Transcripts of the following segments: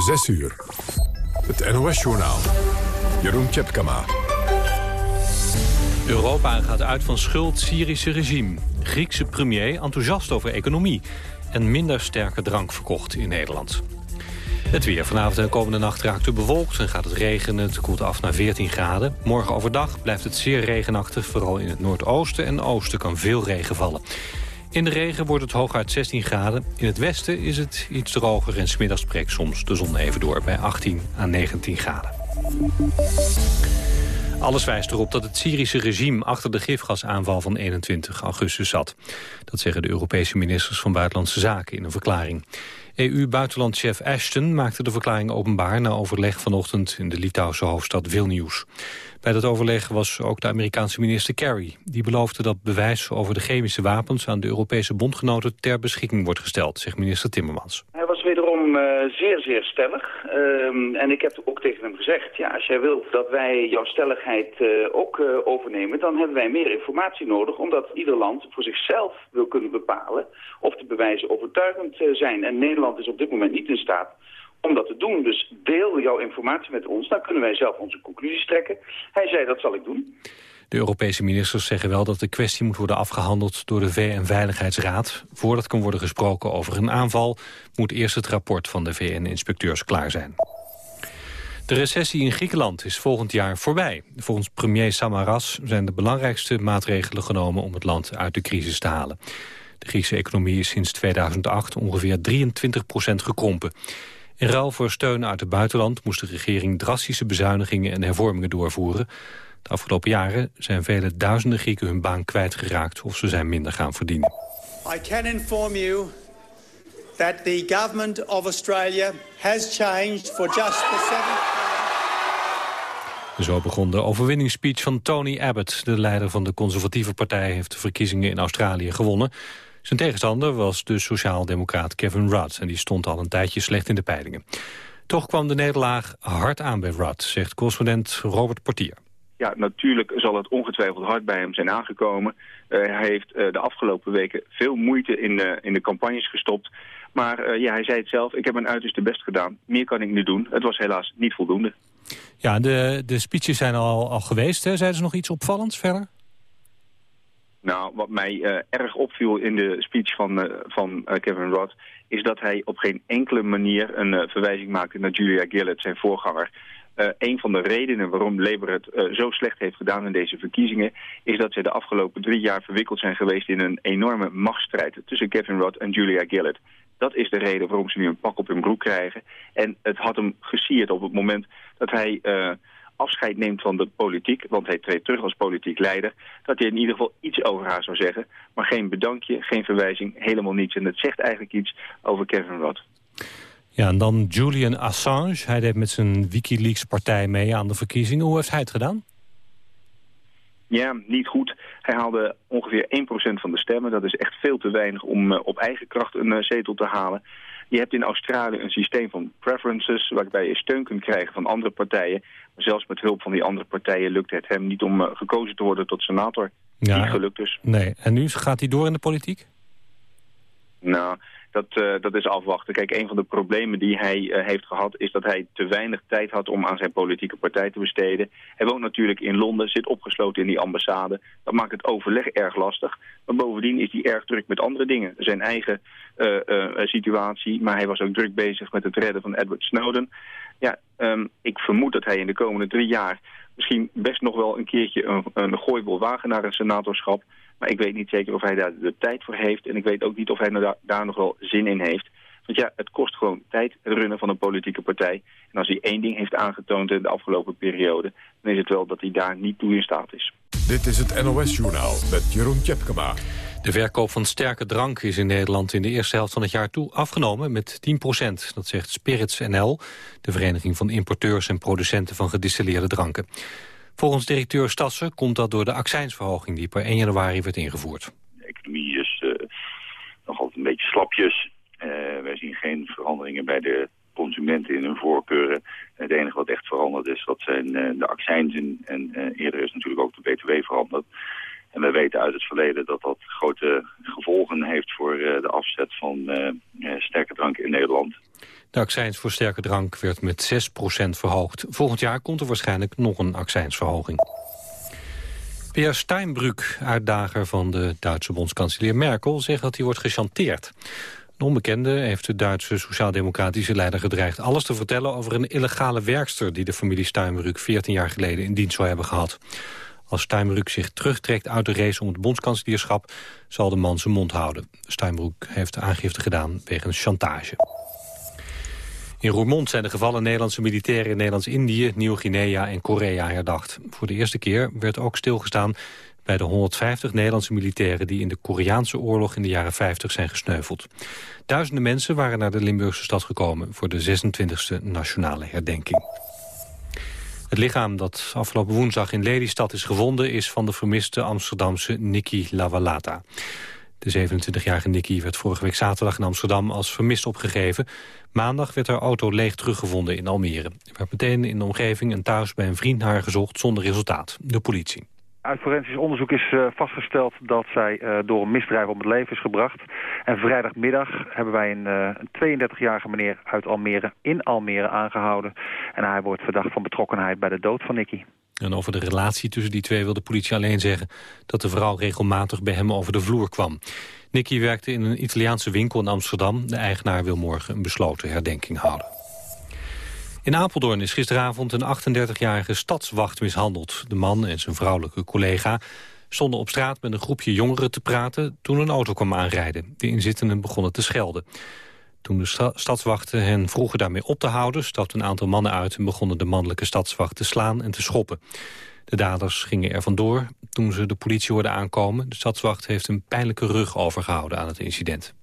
6 uur. Het NOS-journaal. Jeroen Tjepkama. Europa gaat uit van schuld Syrische regime. Griekse premier enthousiast over economie. En minder sterke drank verkocht in Nederland. Het weer vanavond en komende nacht raakt u bewolkt en gaat het regenen. Het koelt af naar 14 graden. Morgen overdag blijft het zeer regenachtig. Vooral in het noordoosten en oosten kan veel regen vallen. In de regen wordt het hooguit 16 graden. In het westen is het iets droger en smiddags spreekt soms de zon even door bij 18 à 19 graden. Alles wijst erop dat het Syrische regime achter de gifgasaanval van 21 augustus zat. Dat zeggen de Europese ministers van Buitenlandse Zaken in een verklaring. EU-buitenlandchef Ashton maakte de verklaring openbaar... na overleg vanochtend in de Litouwse hoofdstad Vilnius. Bij dat overleg was ook de Amerikaanse minister Kerry. Die beloofde dat bewijs over de chemische wapens... aan de Europese bondgenoten ter beschikking wordt gesteld, zegt minister Timmermans. Wederom uh, zeer, zeer stellig. Uh, en ik heb ook tegen hem gezegd... ja, als jij wilt dat wij jouw stelligheid uh, ook uh, overnemen... dan hebben wij meer informatie nodig... omdat ieder land voor zichzelf wil kunnen bepalen... of de bewijzen overtuigend zijn. En Nederland is op dit moment niet in staat om dat te doen. Dus deel jouw informatie met ons, dan kunnen wij zelf onze conclusies trekken. Hij zei, dat zal ik doen. De Europese ministers zeggen wel dat de kwestie moet worden afgehandeld door de VN-veiligheidsraad. Voordat kan worden gesproken over een aanval, moet eerst het rapport van de VN-inspecteurs klaar zijn. De recessie in Griekenland is volgend jaar voorbij. Volgens premier Samaras zijn de belangrijkste maatregelen genomen om het land uit de crisis te halen. De Griekse economie is sinds 2008 ongeveer 23% gekrompen. In ruil voor steun uit het buitenland moest de regering drastische bezuinigingen en hervormingen doorvoeren. De afgelopen jaren zijn vele duizenden Grieken hun baan kwijtgeraakt of ze zijn minder gaan verdienen. I can inform you that the government of Australia has changed for just the seventh zo begon de overwinningsspeech van Tony Abbott. De leider van de conservatieve partij heeft de verkiezingen in Australië gewonnen. Zijn tegenstander was de sociaaldemocraat Kevin Rudd... en die stond al een tijdje slecht in de peilingen. Toch kwam de nederlaag hard aan bij Rudd, zegt correspondent Robert Portier. Ja, natuurlijk zal het ongetwijfeld hard bij hem zijn aangekomen. Uh, hij heeft uh, de afgelopen weken veel moeite in de, in de campagnes gestopt. Maar uh, ja, hij zei het zelf, ik heb mijn uiterste best gedaan. Meer kan ik nu doen. Het was helaas niet voldoende. Ja, de, de speeches zijn al, al geweest. Hè? Zeiden ze nog iets opvallends verder? Nou, wat mij uh, erg opviel in de speech van, uh, van uh, Kevin Rudd... is dat hij op geen enkele manier een verwijzing maakte naar Julia Gillard, zijn voorganger. Een van de redenen waarom Labour het zo slecht heeft gedaan in deze verkiezingen... is dat ze de afgelopen drie jaar verwikkeld zijn geweest in een enorme machtsstrijd... tussen Kevin Rudd en Julia Gillard. Dat is de reden waarom ze nu een pak op hun broek krijgen. En het had hem gesierd op het moment dat hij afscheid neemt van de politiek, want hij treedt terug als politiek leider, dat hij in ieder geval iets over haar zou zeggen. Maar geen bedankje, geen verwijzing, helemaal niets. En dat zegt eigenlijk iets over Kevin Rudd. Ja, en dan Julian Assange. Hij deed met zijn Wikileaks-partij mee aan de verkiezingen. Hoe heeft hij het gedaan? Ja, niet goed. Hij haalde ongeveer 1% van de stemmen. Dat is echt veel te weinig om uh, op eigen kracht een uh, zetel te halen. Je hebt in Australië een systeem van preferences... waarbij je steun kunt krijgen van andere partijen. Maar zelfs met hulp van die andere partijen lukt het hem niet om uh, gekozen te worden tot senator. Ja, niet gelukt dus. Nee, en nu gaat hij door in de politiek? Nou, dat, uh, dat is afwachten. Kijk, een van de problemen die hij uh, heeft gehad... is dat hij te weinig tijd had om aan zijn politieke partij te besteden. Hij woont natuurlijk in Londen, zit opgesloten in die ambassade. Dat maakt het overleg erg lastig. Maar bovendien is hij erg druk met andere dingen. Zijn eigen uh, situatie, maar hij was ook druk bezig met het redden van Edward Snowden. Ja, um, ik vermoed dat hij in de komende drie jaar... misschien best nog wel een keertje een, een gooibol wagen naar een senatorschap... Maar ik weet niet zeker of hij daar de tijd voor heeft. En ik weet ook niet of hij nou daar nog wel zin in heeft. Want ja, het kost gewoon tijd, het runnen van een politieke partij. En als hij één ding heeft aangetoond in de afgelopen periode... dan is het wel dat hij daar niet toe in staat is. Dit is het NOS-journaal met Jeroen Tjepkema. De verkoop van sterke drank is in Nederland in de eerste helft van het jaar toe afgenomen met 10% Dat zegt Spirits NL, de vereniging van importeurs en producenten van gedistilleerde dranken. Volgens directeur Stassen komt dat door de accijnsverhoging die per 1 januari werd ingevoerd. De economie is uh, nog altijd een beetje slapjes. Uh, wij zien geen veranderingen bij de consumenten in hun voorkeuren. Het enige wat echt veranderd is, dat zijn uh, de accijnzen. En eerder is natuurlijk ook de btw veranderd. En we weten uit het verleden dat dat grote gevolgen heeft voor de afzet van sterke drank in Nederland. De accijns voor sterke drank werd met 6% verhoogd. Volgend jaar komt er waarschijnlijk nog een accijnsverhoging. Pierre Steinbrück, uitdager van de Duitse bondskanselier Merkel... zegt dat hij wordt gechanteerd. Een onbekende heeft de Duitse sociaal-democratische leider gedreigd... alles te vertellen over een illegale werkster... die de familie Steinbrück 14 jaar geleden in dienst zou hebben gehad. Als Steinbrück zich terugtrekt uit de race om het bondskanselierschap... zal de man zijn mond houden. Steinbrück heeft aangifte gedaan wegens chantage. In Roermond zijn de gevallen Nederlandse militairen in Nederlands-Indië, Nieuw-Guinea en Korea herdacht. Voor de eerste keer werd ook stilgestaan bij de 150 Nederlandse militairen die in de Koreaanse oorlog in de jaren 50 zijn gesneuveld. Duizenden mensen waren naar de Limburgse stad gekomen voor de 26e nationale herdenking. Het lichaam dat afgelopen woensdag in Lelystad is gevonden... is van de vermiste Amsterdamse Nikki Lavalata. De 27-jarige Nikki werd vorige week zaterdag in Amsterdam als vermist opgegeven. Maandag werd haar auto leeg teruggevonden in Almere. Er werd meteen in de omgeving en thuis bij een vriend haar gezocht zonder resultaat. De politie. Uit forensisch onderzoek is uh, vastgesteld dat zij uh, door een misdrijf om het leven is gebracht. En vrijdagmiddag hebben wij een, uh, een 32-jarige meneer uit Almere in Almere aangehouden. En hij wordt verdacht van betrokkenheid bij de dood van Nicky. En over de relatie tussen die twee wil de politie alleen zeggen... dat de vrouw regelmatig bij hem over de vloer kwam. Nicky werkte in een Italiaanse winkel in Amsterdam. De eigenaar wil morgen een besloten herdenking houden. In Apeldoorn is gisteravond een 38-jarige stadswacht mishandeld. De man en zijn vrouwelijke collega stonden op straat met een groepje jongeren te praten... toen een auto kwam aanrijden. De inzittenden begonnen te schelden. Toen de stadswachten hen vroegen daarmee op te houden... stapten een aantal mannen uit en begonnen de mannelijke stadswacht te slaan en te schoppen. De daders gingen er vandoor toen ze de politie hoorden aankomen. De stadswacht heeft een pijnlijke rug overgehouden aan het incident.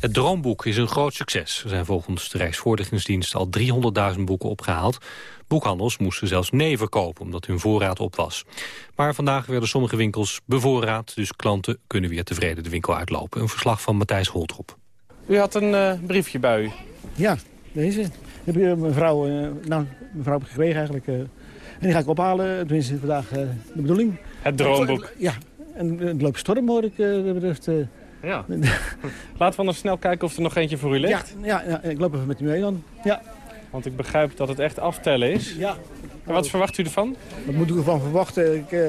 Het Droomboek is een groot succes. Er zijn volgens de Rijksvoorlichtingsdienst al 300.000 boeken opgehaald. Boekhandels moesten zelfs nee verkopen omdat hun voorraad op was. Maar vandaag werden sommige winkels bevoorraad... dus klanten kunnen weer tevreden de winkel uitlopen. Een verslag van Matthijs Holtrop. U had een uh, briefje bij u. Ja, deze. Heb je mevrouw, uh, nou, mevrouw gekregen eigenlijk. Uh, en die ga ik ophalen. Tenminste, vandaag de bedoeling. Het droomboek. Ja, en het loopt storm hoor ik dat betreft. Ja. Laten we anders snel kijken of er nog eentje voor u ligt. Ja, ja, ja, ik loop even met u mee dan. Ja. Want ik begrijp dat het echt aftellen is. Ja. En wat verwacht u ervan? Wat moet u ervan verwachten? Ik, uh,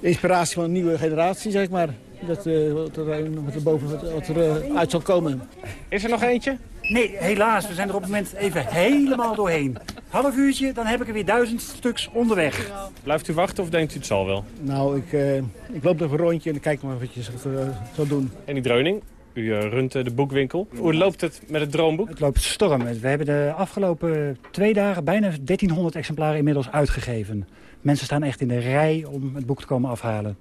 inspiratie van een nieuwe generatie, zeg maar. Dat, uh, wat, er, wat er boven wat, wat er uh, uit zal komen. Is er nog eentje? Nee, helaas. We zijn er op het moment even helemaal doorheen. Half uurtje, dan heb ik er weer duizend stuks onderweg. Blijft u wachten of denkt u het zal wel? Nou, ik, uh, ik loop even een rondje en ik kijk maar eventjes wat we uh, zal doen. En die dreuning? U uh, runt de boekwinkel. Hoe loopt het met het droomboek? Het loopt storm. We hebben de afgelopen twee dagen bijna 1300 exemplaren inmiddels uitgegeven. Mensen staan echt in de rij om het boek te komen afhalen.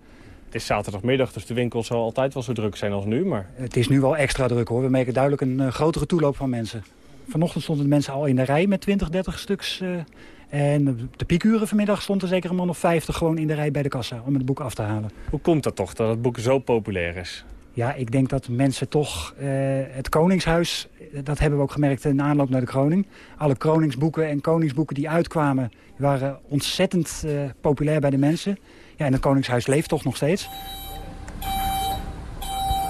Het is zaterdagmiddag, dus de winkel zal altijd wel zo druk zijn als nu. Maar... Het is nu wel extra druk hoor. We merken duidelijk een uh, grotere toeloop van mensen. Vanochtend stonden de mensen al in de rij met 20, 30 stuks. Uh, en de piekuren vanmiddag stond er zeker een man of 50 gewoon in de rij bij de kassa om het boek af te halen. Hoe komt dat toch, dat het boek zo populair is? Ja, ik denk dat mensen toch uh, het Koningshuis, dat hebben we ook gemerkt in aanloop naar de kroning. Alle kroningsboeken en koningsboeken die uitkwamen, waren ontzettend uh, populair bij de mensen. Ja, en het Koningshuis leeft toch nog steeds.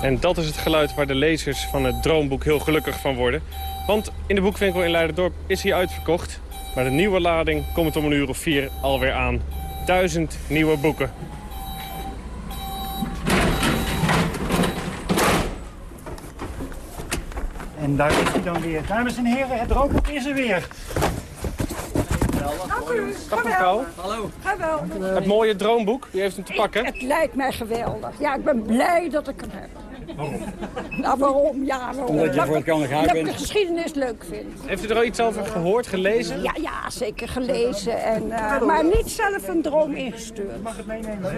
En dat is het geluid waar de lezers van het Droomboek heel gelukkig van worden. Want in de boekwinkel in Leiderdorp is hij uitverkocht. Maar de nieuwe lading komt om een uur of vier alweer aan. Duizend nieuwe boeken. En daar is hij dan weer. Dames en heren, het Droomboek is er weer. Dank u. Dag mevrouw. Hallo. Geweldig. Het mooie droomboek, u heeft hem te pakken. Ik, het lijkt mij geweldig. Ja, ik ben blij dat ik hem heb. Waarom? Nou, waarom? Ja, waarom? Omdat je voor het kan gaan Dat ik de geschiedenis leuk vind. Heeft u er al iets over gehoord, gelezen? Ja, ja zeker gelezen. En, uh, maar niet zelf een droom ingestuurd.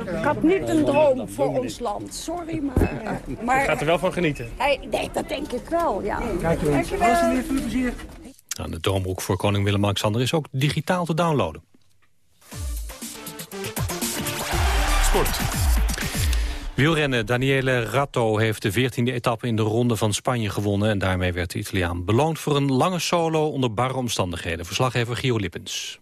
Ik had niet een droom voor ons land. Sorry, maar... Uh, maar u gaat er wel van genieten. Hij, nee, dat denk ik wel, ja. Kijk eens. Alsjeblieft, veel plezier. Nou, de droomboek voor koning Willem-Alexander is ook digitaal te downloaden. Sport. Wielrennen Daniele Ratto heeft de 14e etappe in de Ronde van Spanje gewonnen... en daarmee werd de Italiaan beloond voor een lange solo onder barre omstandigheden. Verslaggever Gio Lippens.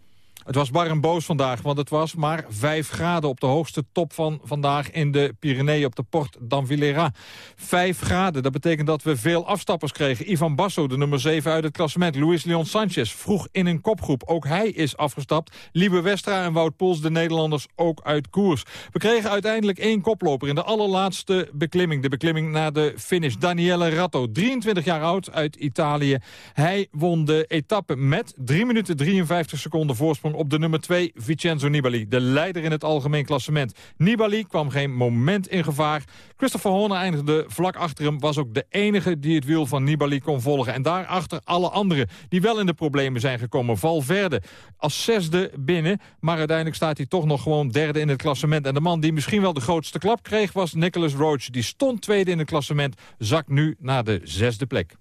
Het was bar en boos vandaag, want het was maar 5 graden op de hoogste top van vandaag in de Pyreneeën op de Port d'Anvillera. 5 graden, dat betekent dat we veel afstappers kregen. Ivan Basso, de nummer 7 uit het klassement. Luis Leon Sanchez vroeg in een kopgroep. Ook hij is afgestapt. Liebe Westra en Wout Poels, de Nederlanders, ook uit koers. We kregen uiteindelijk één koploper in de allerlaatste beklimming. De beklimming naar de finish. Daniele Ratto, 23 jaar oud, uit Italië. Hij won de etappe met 3 minuten 53 seconden voorsprong op de nummer 2, Vincenzo Nibali. De leider in het algemeen klassement. Nibali kwam geen moment in gevaar. Christopher Horner eindigde vlak achter hem. Was ook de enige die het wiel van Nibali kon volgen. En daarachter alle anderen die wel in de problemen zijn gekomen. Valverde als zesde binnen. Maar uiteindelijk staat hij toch nog gewoon derde in het klassement. En de man die misschien wel de grootste klap kreeg was Nicholas Roach. Die stond tweede in het klassement. Zakt nu naar de zesde plek.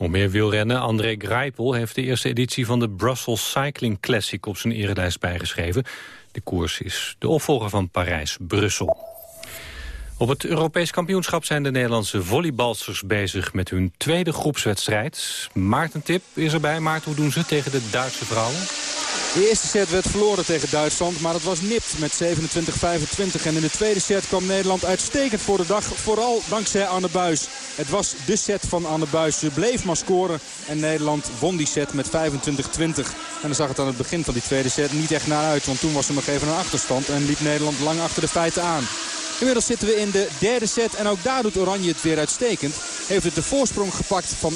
Nog meer wielrennen. André Greipel heeft de eerste editie van de Brussels Cycling Classic op zijn erelijst bijgeschreven. De koers is de opvolger van Parijs-Brussel. Op het Europees kampioenschap zijn de Nederlandse volleybalsters bezig met hun tweede groepswedstrijd. Maarten Tip is erbij. Maarten, hoe doen ze tegen de Duitse vrouwen? De eerste set werd verloren tegen Duitsland, maar het was nipt met 27-25. En in de tweede set kwam Nederland uitstekend voor de dag, vooral dankzij Anne Buis. Het was de set van Anne Buis. Ze bleef maar scoren en Nederland won die set met 25-20. En dan zag het aan het begin van die tweede set niet echt naar uit, want toen was er nog even een achterstand en liep Nederland lang achter de feiten aan. Inmiddels zitten we in de derde set en ook daar doet Oranje het weer uitstekend. Heeft het de voorsprong gepakt van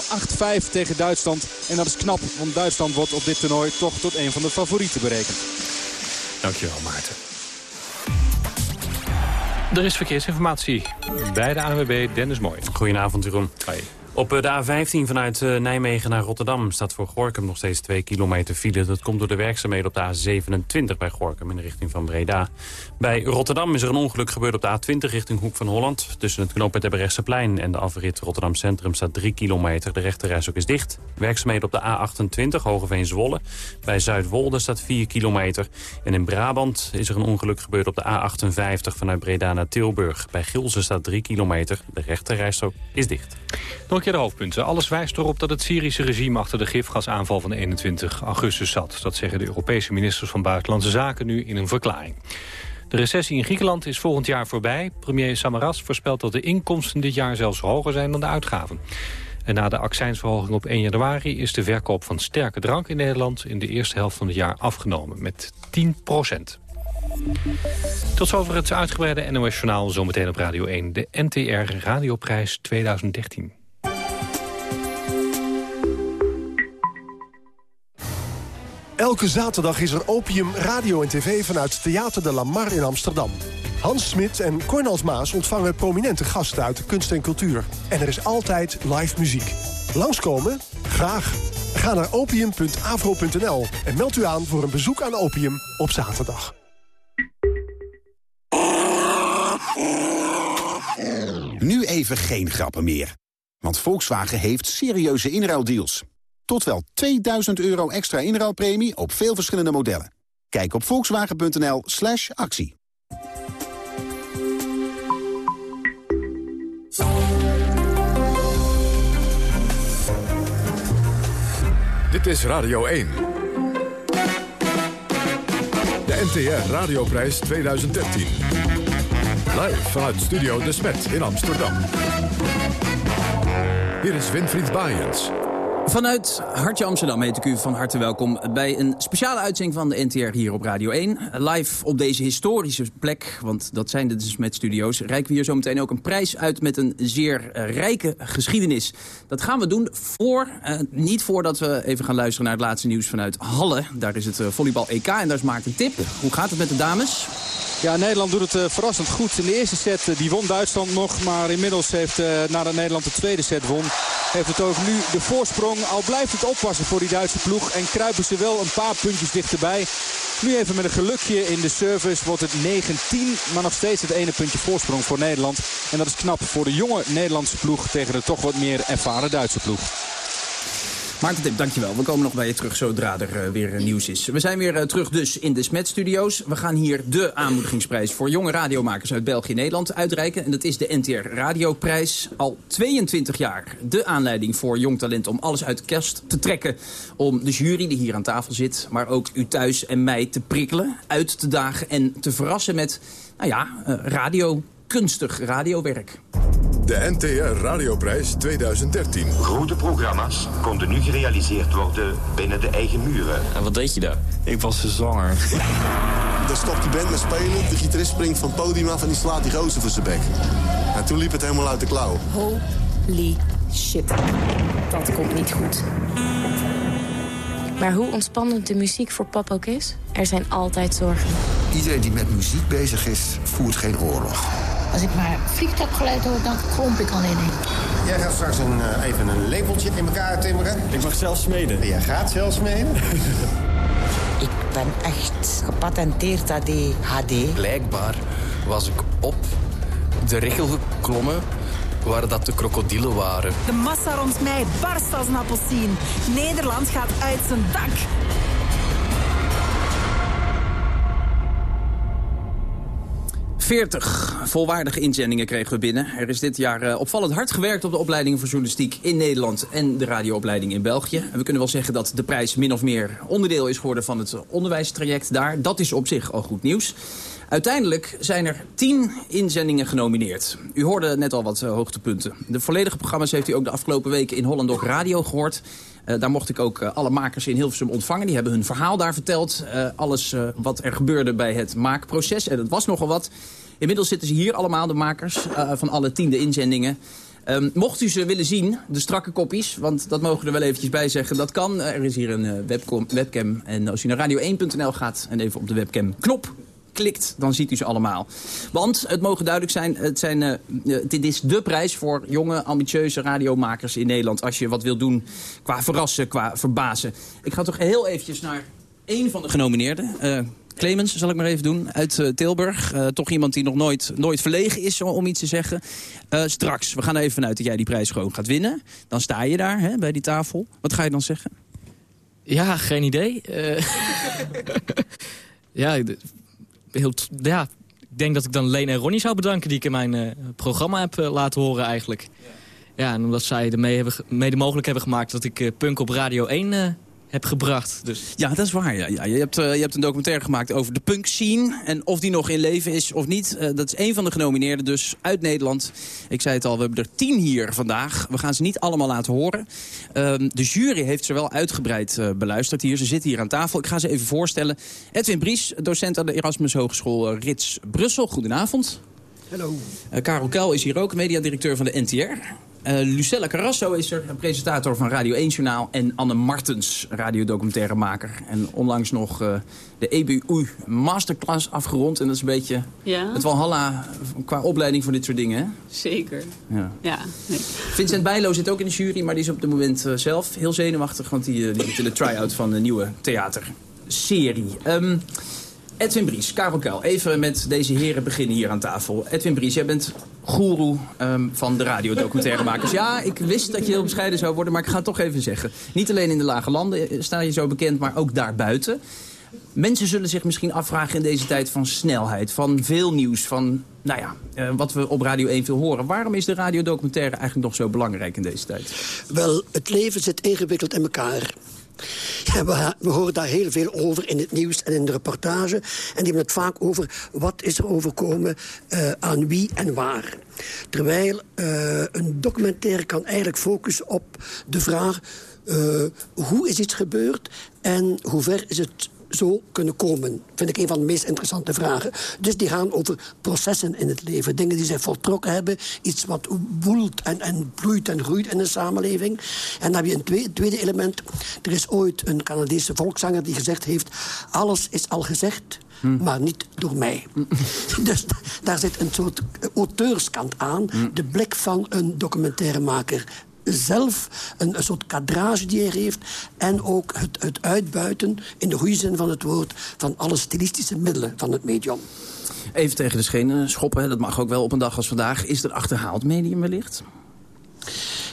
8-5 tegen Duitsland. En dat is knap, want Duitsland wordt op dit toernooi toch tot een van de favorieten berekend. Dankjewel Maarten. Er is verkeersinformatie bij de ANWB Dennis Mooi. Goedenavond Jeroen. Op de A15 vanuit eh, Nijmegen naar Rotterdam staat voor Gorkum nog steeds 2 kilometer file. Dat komt door de werkzaamheden op de A27 bij Gorkum in de richting van Breda. Bij Rotterdam is er een ongeluk gebeurd op de A20 richting Hoek van Holland. Tussen het knooppunt plein en de afrit Rotterdam Centrum staat 3 kilometer. De rechterreis ook is dicht. Werkzaamheden op de A28 Hogeveen-Zwolle. Bij Zuidwolde staat 4 kilometer. En in Brabant is er een ongeluk gebeurd op de A58 vanuit Breda naar Tilburg. Bij Gilsen staat 3 kilometer. De rechterreis ook is dicht. Nog een keer de hoofdpunten. Alles wijst erop dat het Syrische regime achter de gifgasaanval van 21 augustus zat. Dat zeggen de Europese ministers van Buitenlandse Zaken nu in een verklaring. De recessie in Griekenland is volgend jaar voorbij. Premier Samaras voorspelt dat de inkomsten dit jaar zelfs hoger zijn dan de uitgaven. En na de accijnsverhoging op 1 januari is de verkoop van sterke drank in Nederland in de eerste helft van het jaar afgenomen met 10 procent. Tot zover het uitgebreide NOS Journaal, zometeen op Radio 1. De NTR Radioprijs 2013. Elke zaterdag is er Opium Radio en TV vanuit Theater de La Mar in Amsterdam. Hans Smit en Cornels Maas ontvangen prominente gasten uit de kunst en cultuur. En er is altijd live muziek. Langskomen? Graag. Ga naar opium.avro.nl en meld u aan voor een bezoek aan Opium op zaterdag. Nu even geen grappen meer. Want Volkswagen heeft serieuze inruildeals. Tot wel 2000 euro extra inruilpremie op veel verschillende modellen. Kijk op volkswagen.nl slash actie. Dit is Radio 1. De NTR Radioprijs 2013. Live vanuit Studio De Smet in Amsterdam. Hier is Winfried Baaiens. Vanuit Hartje Amsterdam heet ik u van harte welkom bij een speciale uitzending van de NTR hier op Radio 1. Live op deze historische plek, want dat zijn de Smet Studios, reiken we hier zometeen ook een prijs uit met een zeer eh, rijke geschiedenis. Dat gaan we doen voor, uh, niet voordat we even gaan luisteren naar het laatste nieuws vanuit Halle. Daar is het uh, volleybal EK en daar is Maarten Tip. Hoe gaat het met de dames? Ja, Nederland doet het verrassend goed. In de eerste set die won Duitsland nog, maar inmiddels heeft nadat Nederland de tweede set won, heeft het ook nu de voorsprong. Al blijft het oppassen voor die Duitse ploeg en kruipen ze wel een paar puntjes dichterbij. Nu even met een gelukje in de service wordt het 9-10. Maar nog steeds het ene puntje voorsprong voor Nederland. En dat is knap voor de jonge Nederlandse ploeg tegen de toch wat meer ervaren Duitse ploeg. Maarten Tip, dankjewel. We komen nog bij je terug zodra er uh, weer nieuws is. We zijn weer uh, terug dus in de Smet-studio's. We gaan hier de aanmoedigingsprijs voor jonge radiomakers uit België en Nederland uitreiken. En dat is de NTR Radioprijs. Al 22 jaar de aanleiding voor jong talent om alles uit de kerst te trekken. Om de jury die hier aan tafel zit, maar ook u thuis en mij te prikkelen, uit te dagen en te verrassen met, nou ja, radio, kunstig radiowerk. De NTR Radioprijs 2013. Grote programma's konden nu gerealiseerd worden binnen de eigen muren. En wat deed je daar? Ik was de zanger. Dan stopt die band met spelen, de gitarist springt van het podium af en die slaat die gozer voor zijn bek. En toen liep het helemaal uit de klauw. Holy shit. Dat komt niet goed. Maar hoe ontspannend de muziek voor pap ook is, er zijn altijd zorgen. Iedereen die met muziek bezig is, voert geen oorlog. Als ik maar vliegtuiggeluid hoor, dan klomp ik al in. Jij gaat straks een, uh, even een lepeltje in elkaar timmeren. Ik mag zelf smeden. En jij gaat zelf smeden? ik ben echt gepatenteerd ADHD. Blijkbaar was ik op de richel geklommen waar dat de krokodillen waren. De massa rond mij barst als een appelsien. Nederland gaat uit zijn dak. 40 volwaardige inzendingen kregen we binnen. Er is dit jaar uh, opvallend hard gewerkt op de opleidingen voor journalistiek in Nederland en de radioopleiding in België. En we kunnen wel zeggen dat de prijs min of meer onderdeel is geworden van het onderwijstraject daar. Dat is op zich al goed nieuws. Uiteindelijk zijn er 10 inzendingen genomineerd. U hoorde net al wat uh, hoogtepunten. De volledige programma's heeft u ook de afgelopen weken in Holland Radio gehoord. Uh, daar mocht ik ook uh, alle makers in Hilversum ontvangen. Die hebben hun verhaal daar verteld. Alles wat er gebeurde bij het maakproces. En dat was nogal wat. Inmiddels zitten ze hier allemaal, de makers van alle tiende inzendingen. Um, mocht u ze willen zien, de strakke koppies, want dat mogen we er wel eventjes bij zeggen. Dat kan. Er is hier een webcam, webcam. En als u naar radio1.nl gaat en even op de webcam knop klikt, dan ziet u ze allemaal. Want, het mogen duidelijk zijn, het zijn uh, dit is de prijs voor jonge, ambitieuze radiomakers in Nederland. Als je wat wil doen qua verrassen, qua verbazen. Ik ga toch heel eventjes naar één van de genomineerden. Uh, Clemens, zal ik maar even doen, uit Tilburg. Toch iemand die nog nooit, nooit verlegen is om iets te zeggen. Straks, we gaan er even vanuit dat jij die prijs gewoon gaat winnen. Dan sta je daar hè, bij die tafel. Wat ga je dan zeggen? Ja, geen idee. ja, heel, ja, ik denk dat ik dan Leen en Ronnie zou bedanken... die ik in mijn uh, programma heb uh, laten horen eigenlijk. Ja, en omdat zij er mee hebben, mede mogelijk hebben gemaakt... dat ik uh, Punk op Radio 1 heb gebracht. Dus. Ja, dat is waar. Ja. Ja, je, hebt, uh, je hebt een documentaire gemaakt over de punk scene. En of die nog in leven is of niet. Uh, dat is een van de genomineerden dus uit Nederland. Ik zei het al, we hebben er tien hier vandaag. We gaan ze niet allemaal laten horen. Uh, de jury heeft ze wel uitgebreid uh, beluisterd hier. Ze zitten hier aan tafel. Ik ga ze even voorstellen. Edwin Bries, docent aan de Erasmus Hogeschool Rits Brussel. Goedenavond. Hallo. Karel Kuil is hier ook, mediadirecteur van de NTR. Uh, Lucella Carrasso is er, presentator van Radio 1 Journaal. En Anne Martens, radiodocumentairemaker. En onlangs nog uh, de EBU Masterclass afgerond. En dat is een beetje ja. het Walhalla qua opleiding voor dit soort dingen. Hè? Zeker. Ja. ja nee. Vincent Bijlo zit ook in de jury, maar die is op dit moment uh, zelf heel zenuwachtig. Want die, die zit in de try-out van de nieuwe theaterserie. Um, Edwin Bries, Karel Kuil, even met deze heren beginnen hier aan tafel. Edwin Bries, jij bent goeroe um, van de radiodocumentairmakers. Ja, ik wist dat je heel bescheiden zou worden, maar ik ga het toch even zeggen. Niet alleen in de lage landen sta je zo bekend, maar ook daarbuiten. Mensen zullen zich misschien afvragen in deze tijd van snelheid, van veel nieuws, van nou ja, uh, wat we op Radio 1 veel horen. Waarom is de radiodocumentaire eigenlijk nog zo belangrijk in deze tijd? Wel, het leven zit ingewikkeld in elkaar. Ja, we, we, horen daar heel veel over in het nieuws en in de reportage. En die hebben het vaak over wat is er overkomen uh, aan wie en waar. Terwijl uh, een documentaire kan eigenlijk focussen op de vraag... Uh, hoe is iets gebeurd en hoe ver is het zo kunnen komen? Vind ik een van de meest interessante vragen. Dus die gaan over processen in het leven. Dingen die zich voltrokken hebben. Iets wat woelt en, en bloeit en groeit in een samenleving. En dan heb je een tweede, tweede element. Er is ooit een Canadese volkszanger die gezegd heeft... alles is al gezegd, Hmm. maar niet door mij. dus daar zit een soort auteurskant aan. Hmm. De blik van een documentairemaker zelf een, een, soort kadrage die hij heeft... en ook het, het uitbuiten, in de goede zin van het woord... van alle stilistische middelen van het medium. Even tegen de schenen schoppen, dat mag ook wel op een dag als vandaag. Is er achterhaald medium wellicht?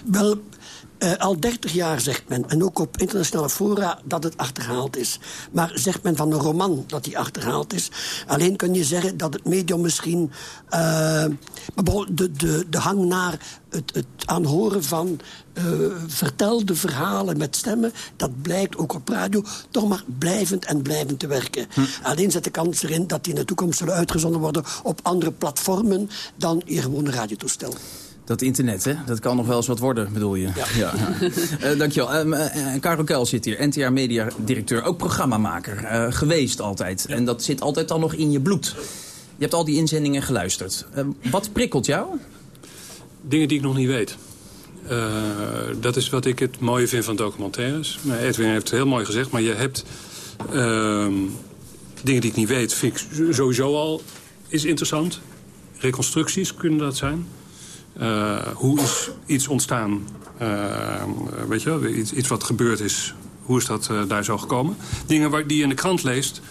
Wel, Uh, al 30 jaar zegt men, en ook op internationale fora, dat het achterhaald is. Maar zegt men van een roman dat die achterhaald is. Alleen kun je zeggen dat het medium misschien... Uh, de, de, de hang naar het, het aanhoren van uh, vertelde verhalen met stemmen... dat blijkt ook op radio toch maar blijvend en blijvend te werken. Hm. Alleen zet de kans erin dat die in de toekomst zullen uitgezonden worden... op andere platformen dan je gewone radiotoestel. Dat internet, hè? Dat kan nog wel eens wat worden, bedoel je? Ja. ja. uh, dankjewel. Um, uh, Karel Kuil zit hier, NTR Media-directeur. Ook programmamaker, uh, geweest altijd. En dat zit altijd dan nog in je bloed. Je hebt al die inzendingen geluisterd. Ehm, wat prikkelt jou? Dingen die ik nog niet weet. dat is wat ik het mooie vind van documentaires. Edwin heeft het heel mooi gezegd, maar je hebt... Ehm, dingen die ik niet weet, vind ik sowieso al is interessant. Reconstructies kunnen dat zijn. Uh, hoe is iets ontstaan? Uh, weet je, iets, iets, wat gebeurd is. Hoe is dat uh, daar zo gekomen? Dingen waar, die je in de krant leest.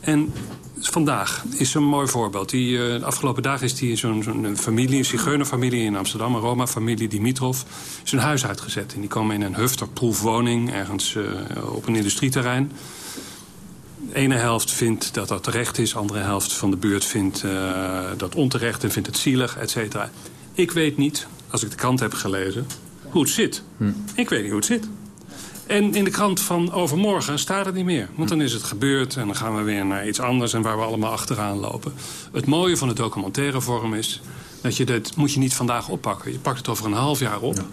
En vandaag is een mooi voorbeeld. Die, afgelopen dagen is die zo'n zo familie, een zigeunerfamilie in Amsterdam... een Roma-familie, Dimitrov, zijn huis uitgezet. En die komen in een hufterproefwoning ergens op een industrieterrein. De ene helft vindt dat dat terecht is. De andere helft van de buurt vindt dat onterecht en vindt het zielig, et cetera. Ik weet niet, als ik de krant heb gelezen, hoe het zit. Hm. Ik weet niet hoe het zit. En in de krant van overmorgen staat het niet meer. Want dan is het gebeurd en dan gaan we weer naar iets anders... en waar we allemaal achteraan lopen. Het mooie van de documentaire vorm is... dat je dat moet je niet vandaag oppakken. Je pakt het over een half jaar op.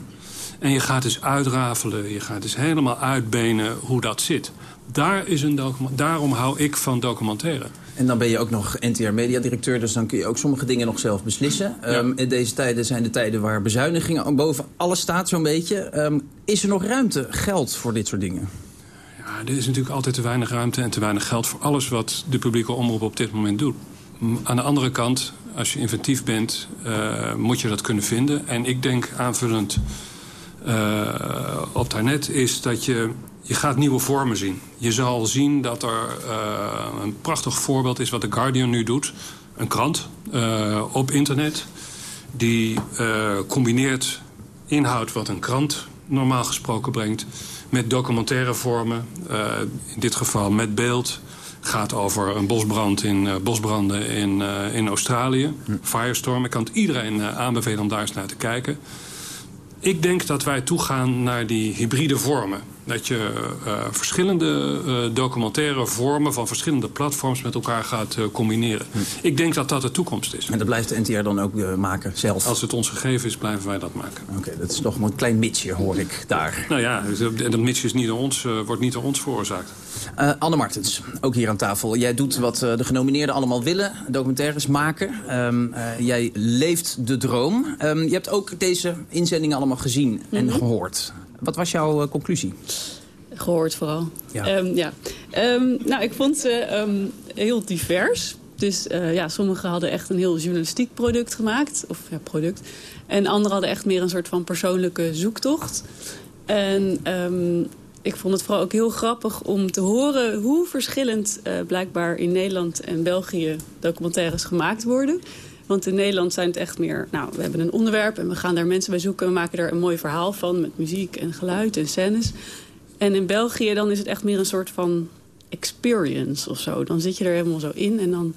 En je gaat dus uitrafelen, je gaat dus helemaal uitbenen hoe dat zit. Daar is een Daarom hou ik van documentaire. En dan ben je ook nog NTR-mediadirecteur, dus dan kun je ook sommige dingen nog zelf beslissen. Ehm, in deze tijden zijn de tijden waar bezuinigingen boven alles staat zo'n beetje. Ehm, is er nog ruimte, geld voor dit soort dingen? Ja, er is natuurlijk altijd te weinig ruimte en te weinig geld voor alles wat de publieke omroep op dit moment doet. Aan de andere kant, als je inventief bent, uh, moet je dat kunnen vinden. En ik denk aanvullend op daarnet is dat je je gaat nieuwe vormen zien. Je zal zien dat er uh, een prachtig voorbeeld is wat The Guardian nu doet. Een krant uh, op internet. Die uh, combineert inhoud wat een krant normaal gesproken brengt... met documentaire vormen. in dit geval met beeld. gaat over een bosbrand in, bosbranden in, in Australië. Hm. Firestorm. Ik kan het iedereen aanbevelen om daar eens naar te kijken. Ik denk dat wij toegaan naar die hybride vormen. Dat je uh, verschillende uh, documentaire vormen van verschillende platforms met elkaar gaat uh, combineren. Hm. Ik denk dat dat de toekomst is. En dat blijft de NTR dan ook maken zelf? Als het ons gegeven is, blijven wij dat maken. Oké, okay, dat is nog een klein mitsje, hoor ik daar. Nou ja, dat mitsje is niet door ons, wordt niet door ons veroorzaakt. Anne Martens, ook hier aan tafel. Jij doet wat de genomineerden allemaal willen, documentaires maken. Um, jij leeft de droom. Um, je hebt ook deze inzendingen allemaal gezien mm -hmm. en mhm. gehoord. Wat was jouw uh, conclusie? Gehoord vooral. Ja. Um, ja. Um, nou, ik vond ze um, heel divers. Dus uh, ja, sommigen hadden echt een heel journalistiek product gemaakt. Of ja, product. En anderen hadden echt meer een soort van persoonlijke zoektocht. En ik vond het vooral ook heel grappig om te horen... hoe verschillend uh, blijkbaar in Nederland en België documentaires gemaakt worden... Want in Nederland zijn het echt meer... Nou, we hebben een onderwerp en we gaan daar mensen bij zoeken. We maken er een mooi verhaal van met muziek en geluid en scènes. En in België dan is het echt meer een soort van experience of zo. Dan zit je er helemaal zo in en dan,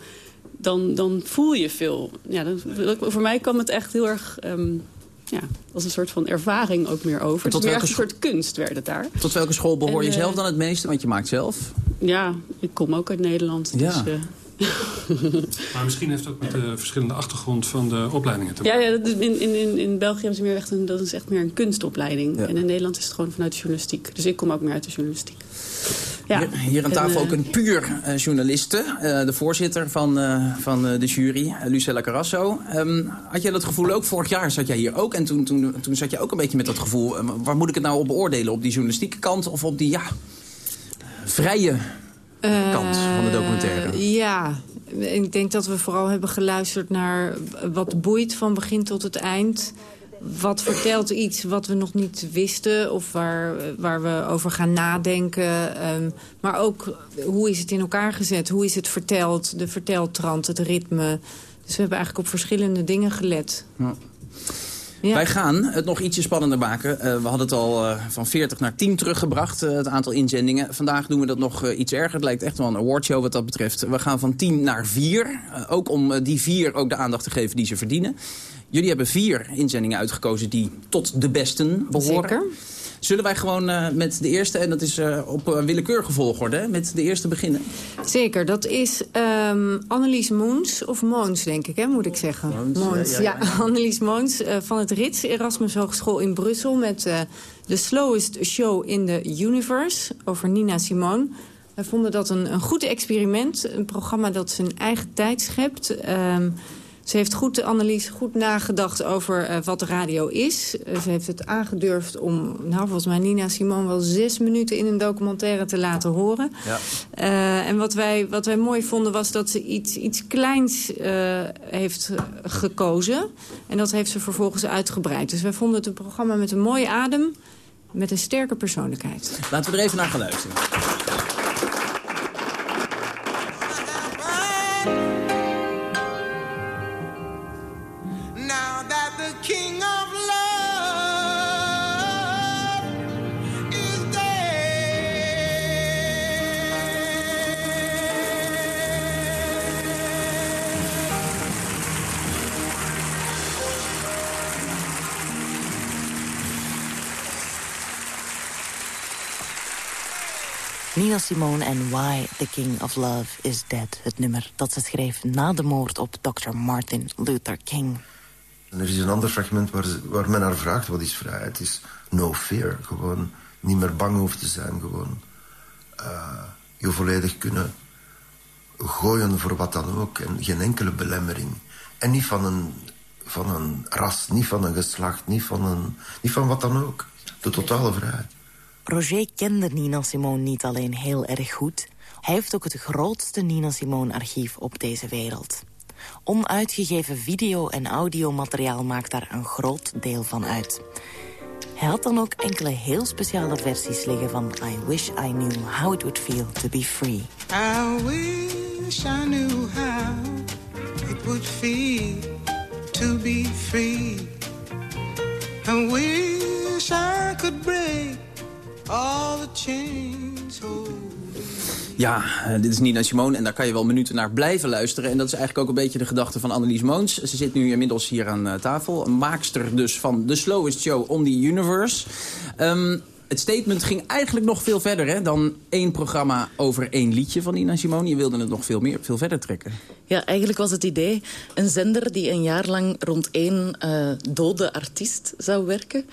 dan, dan voel je veel. Ja, dan, voor mij kwam het echt heel erg... Um, ja, als een soort van ervaring ook meer over. Tot welke een soort kunst werd het daar. Tot welke school behoor je zelf dan het meeste? Want je maakt zelf. Ja, ik kom ook uit Nederland. Ja. Dus, uh, maar misschien heeft het ook met de verschillende achtergrond van de opleidingen te maken. Ja, ja in, in, in België hebben ze meer echt een, dat is echt meer een kunstopleiding. En in Nederland is het gewoon vanuit de journalistiek. Dus ik kom ook meer uit de journalistiek. Ja. Hier, hier aan tafel ook een puur uh, journaliste. Uh, de voorzitter van, uh, van de jury, Lucella Carrasso. Um, had jij dat gevoel ook? Vorig jaar zat jij hier ook. En toen, toen, toen zat je ook een beetje met dat gevoel... waar moet ik het nou op beoordelen? Op die journalistieke kant of op die ja, vrije kant van de documentaire? Ja, ik denk dat we vooral hebben geluisterd naar wat boeit van begin tot het eind. Wat vertelt iets wat we nog niet wisten of waar, waar we over gaan nadenken. Um, maar ook hoe is het in elkaar gezet, hoe is het verteld, de verteltrand, het ritme. Dus we hebben eigenlijk op verschillende dingen gelet. Ja. Wij gaan het nog ietsje spannender maken. we hadden het al van 40 naar 10 teruggebracht, het aantal inzendingen. Vandaag doen we dat nog iets erger. Het lijkt echt wel een awardshow wat dat betreft. We gaan van 10 naar 4. ook om die vier ook de aandacht te geven die ze verdienen. Jullie hebben vier inzendingen uitgekozen die tot de besten behoren. Zeker. Zullen wij gewoon uh, met de eerste, en dat is uh, op uh, willekeurige volgorde, met de eerste beginnen? Zeker, dat is um, Annelies Moons, of Moons denk ik, hè, moet ik zeggen. Moons, Moons ja, ja, ja. Annelies Moons van het Rits Erasmus Hogeschool in Brussel... met The Slowest Show in the Universe over Nina Simone. Wij vonden dat een, een goed experiment, een programma dat zijn eigen tijd schept... Um, ze heeft goed de analyse, goed nagedacht over uh, wat de radio is. Uh, ze heeft het aangedurfd om, nou volgens mij Nina Simon wel zes minuten in een documentaire te laten horen. Ja. Uh, en wat wij, wat wij mooi vonden was dat ze iets, iets kleins heeft gekozen. En dat heeft ze vervolgens uitgebreid. Dus wij vonden het een programma met een mooie adem, met een sterke persoonlijkheid. Laten we er even naar gaan luisteren. Simone en Why the King of Love is Dead. Het nummer dat ze schreef na de moord op Dr. Martin Luther King. En er is een ander fragment waar, waar men haar vraagt... wat is vrijheid? Is no fear. Gewoon niet meer bang hoeft te zijn. Gewoon uh, je volledig kunnen gooien voor wat dan ook. En geen enkele belemmering. En niet van een, van een ras, niet van een geslacht, niet van, een, niet van wat dan ook. De totale vrijheid. Roger kende Nina Simone niet alleen heel erg goed... hij heeft ook het grootste Nina Simone-archief op deze wereld. Onuitgegeven video- en audiomateriaal maakt daar een groot deel van uit. Hij had dan ook enkele heel speciale versies liggen van... I wish I knew how it would feel to be free. I wish I knew how it would feel to be free. I wish I could break Ja, uh, dit is Nina Simone en daar kan je wel minuten naar blijven luisteren. En dat is eigenlijk ook een beetje de gedachte van Annelies Moons. Ze zit nu inmiddels hier aan uh, tafel. Maakster dus van The Slowest Show on the Universe. Um, het statement ging eigenlijk nog veel verder hè, dan één programma over één liedje van Nina Simone. Je wilde het nog veel, meer, veel verder trekken. Ja, eigenlijk was het idee een zender die een jaar lang rond één uh, dode artiest zou werken.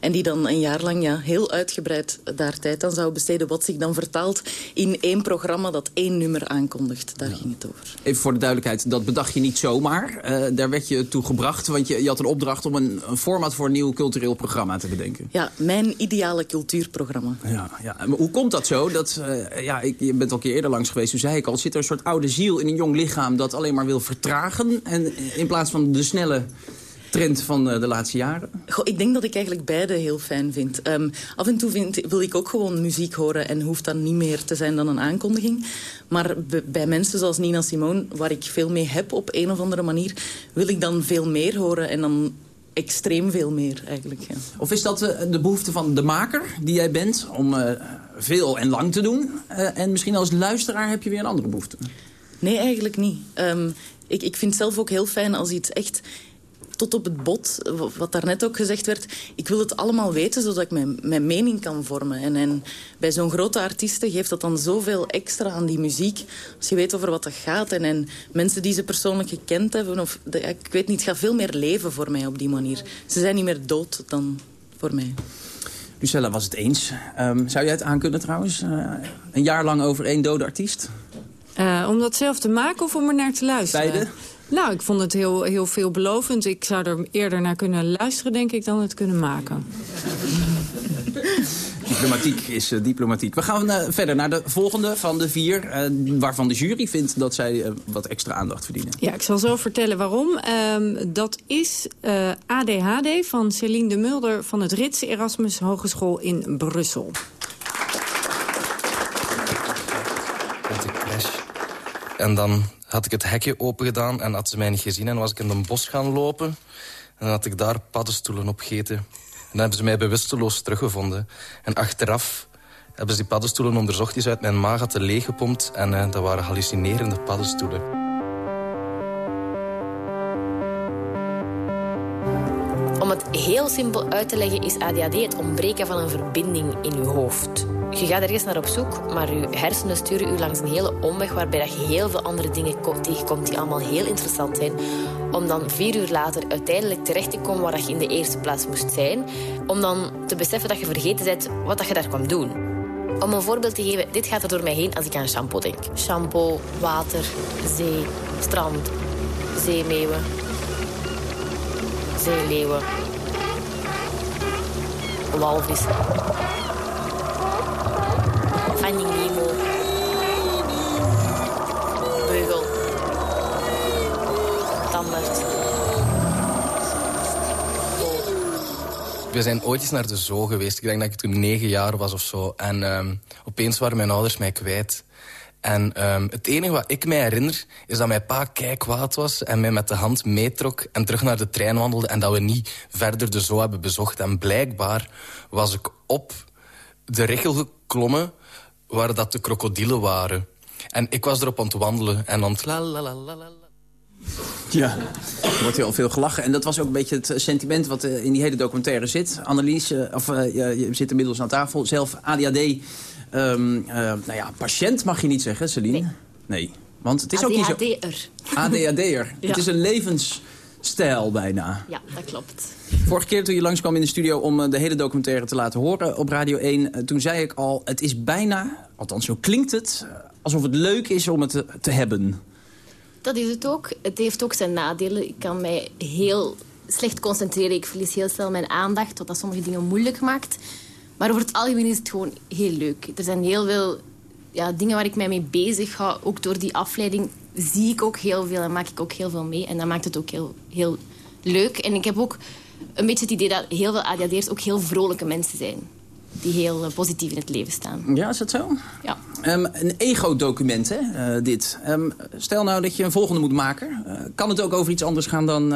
En die dan een jaar lang ja, heel uitgebreid daar tijd aan zou besteden. Wat zich dan vertaalt in één programma dat één nummer aankondigt. Daar ging het over. Even voor de duidelijkheid, dat bedacht je niet zomaar. Uh, daar werd je toe gebracht, want je, je had een opdracht om een, een format voor een nieuw cultureel programma te bedenken. Ja, mijn ideale cultuurprogramma. Ja, ja. Maar hoe komt dat zo? Dat, uh, ja, ik, je bent al een keer eerder langs geweest, toen zei ik al. Zit er een soort oude ziel in een jong lichaam dat alleen maar wil vertragen... En in plaats van de snelle trend van uh, de laatste jaren? Goh, ik denk dat ik eigenlijk beide heel fijn vind. Um, af en toe vind, wil ik ook gewoon muziek horen... en hoeft dan niet meer te zijn dan een aankondiging. Maar bij mensen zoals Nina Simone, waar ik veel mee heb op een of andere manier... wil ik dan veel meer horen en dan extreem veel meer eigenlijk. Ja. Of is dat de, de, behoefte van de maker die jij bent om uh, veel en lang te doen? Uh, en misschien als luisteraar heb je weer een andere behoefte? Nee, eigenlijk niet. Um, ik, ik vind zelf ook heel fijn als iets echt tot op het bot, wat daarnet ook gezegd werd... ik wil het allemaal weten, zodat ik mijn, mijn mening kan vormen. En, en bij zo'n grote artiesten geeft dat dan zoveel extra aan die muziek. Als je weet over wat dat gaat. En, en mensen die ze persoonlijk gekend hebben. Of, ik weet niet, gaat veel meer leven voor mij op die manier. Ze zijn niet meer dood dan voor mij. Lucella was het eens. Um, zou jij het aankunnen trouwens? Uh, een jaar lang over één dode artiest? Uh, om dat zelf te maken of om er naar te luisteren? Beide? Nou, ik vond het heel, heel veelbelovend. Ik zou er eerder naar kunnen luisteren, denk ik, dan het kunnen maken. Diplomatiek is uh, diplomatiek. We gaan uh, verder naar de volgende van de vier... Uh, waarvan de jury vindt dat zij wat extra aandacht verdienen. Ja, ik zal zo vertellen waarom. Um, dat is ADHD van Celine de Mulder... van het Rits Erasmus Hogeschool in Brussel. En dan had ik het hekje open gedaan en had ze mij niet gezien en was ik in een bos gaan lopen. dan had ik daar paddenstoelen op gegeten. En dan hebben ze mij bewusteloos teruggevonden. En achteraf hebben ze die paddenstoelen onderzocht. Die ze uit mijn maag hadden leeggepompt. En uh, dat waren hallucinerende paddenstoelen. Heel simpel uit te leggen is ADHD het ontbreken van een verbinding in uw hoofd. Je gaat ergens naar op zoek, maar je hersenen sturen u langs een hele omweg waarbij dat je heel veel andere dingen tegenkomt die allemaal heel interessant zijn. Om dan vier uur later uiteindelijk terecht te komen waar je in de eerste plaats moest zijn. Om dan te beseffen dat je vergeten bent wat dat je daar kwam doen. Om een voorbeeld te geven, dit gaat er door mij heen als ik aan shampoo denk. Shampoo, water, zee, strand, zeemeeuwen, zeeleeuwen, walvissen. Finding Nemo. Beugel. Tandarts. We zijn ooit eens naar de zoo geweest. Ik denk dat ik toen negen jaar was of zo. En um, opeens waren mijn ouders mij kwijt. En um, het enige wat ik mij herinner is dat mijn pa kwaad was... en mij met de hand meetrok en terug naar de trein wandelde... en dat we niet verder de zoo hebben bezocht. En blijkbaar was ik op de richel geklommen waar dat de krokodillen waren. En ik was erop aan het wandelen en la. Ja, er wordt heel veel gelachen. En dat was ook een beetje het sentiment wat eh, in die hele documentaire zit. Annelies, eh, of, je zit inmiddels aan tafel. Zelf ADHD, um, ehm, uh, nou ja, patiënt mag je niet zeggen, Celine. Nee. nee. Want het is ook niet zo... ADHD'er. ADHD'er. ja. Het is een levensstijl bijna. Ja, dat klopt. Vorige keer toen je langskwam in de studio om de hele documentaire te laten horen op Radio 1... toen zei ik al, het is bijna, althans zo klinkt het... alsof het leuk is om het te, te hebben. Dat is het ook. Het heeft ook zijn nadelen. Ik kan mij heel slecht concentreren. Ik verlies heel snel mijn aandacht, wat dat sommige dingen moeilijk maakt. Maar over het algemeen is het gewoon heel leuk. Er zijn heel veel ja, dingen waar ik mij mee bezig ga. Ook door die afleiding zie ik ook heel veel en maak ik ook heel veel mee. En dat maakt het ook heel, heel leuk. En ik heb ook een beetje het idee dat heel veel ADHD'ers ook heel vrolijke mensen zijn die heel eh, positief in het leven staan. Ja, is dat zo? Ja. Um, een ego-document, hè, uh, dit. Um, stel nou dat je een volgende moet maken. Uh, kan het ook over iets anders gaan dan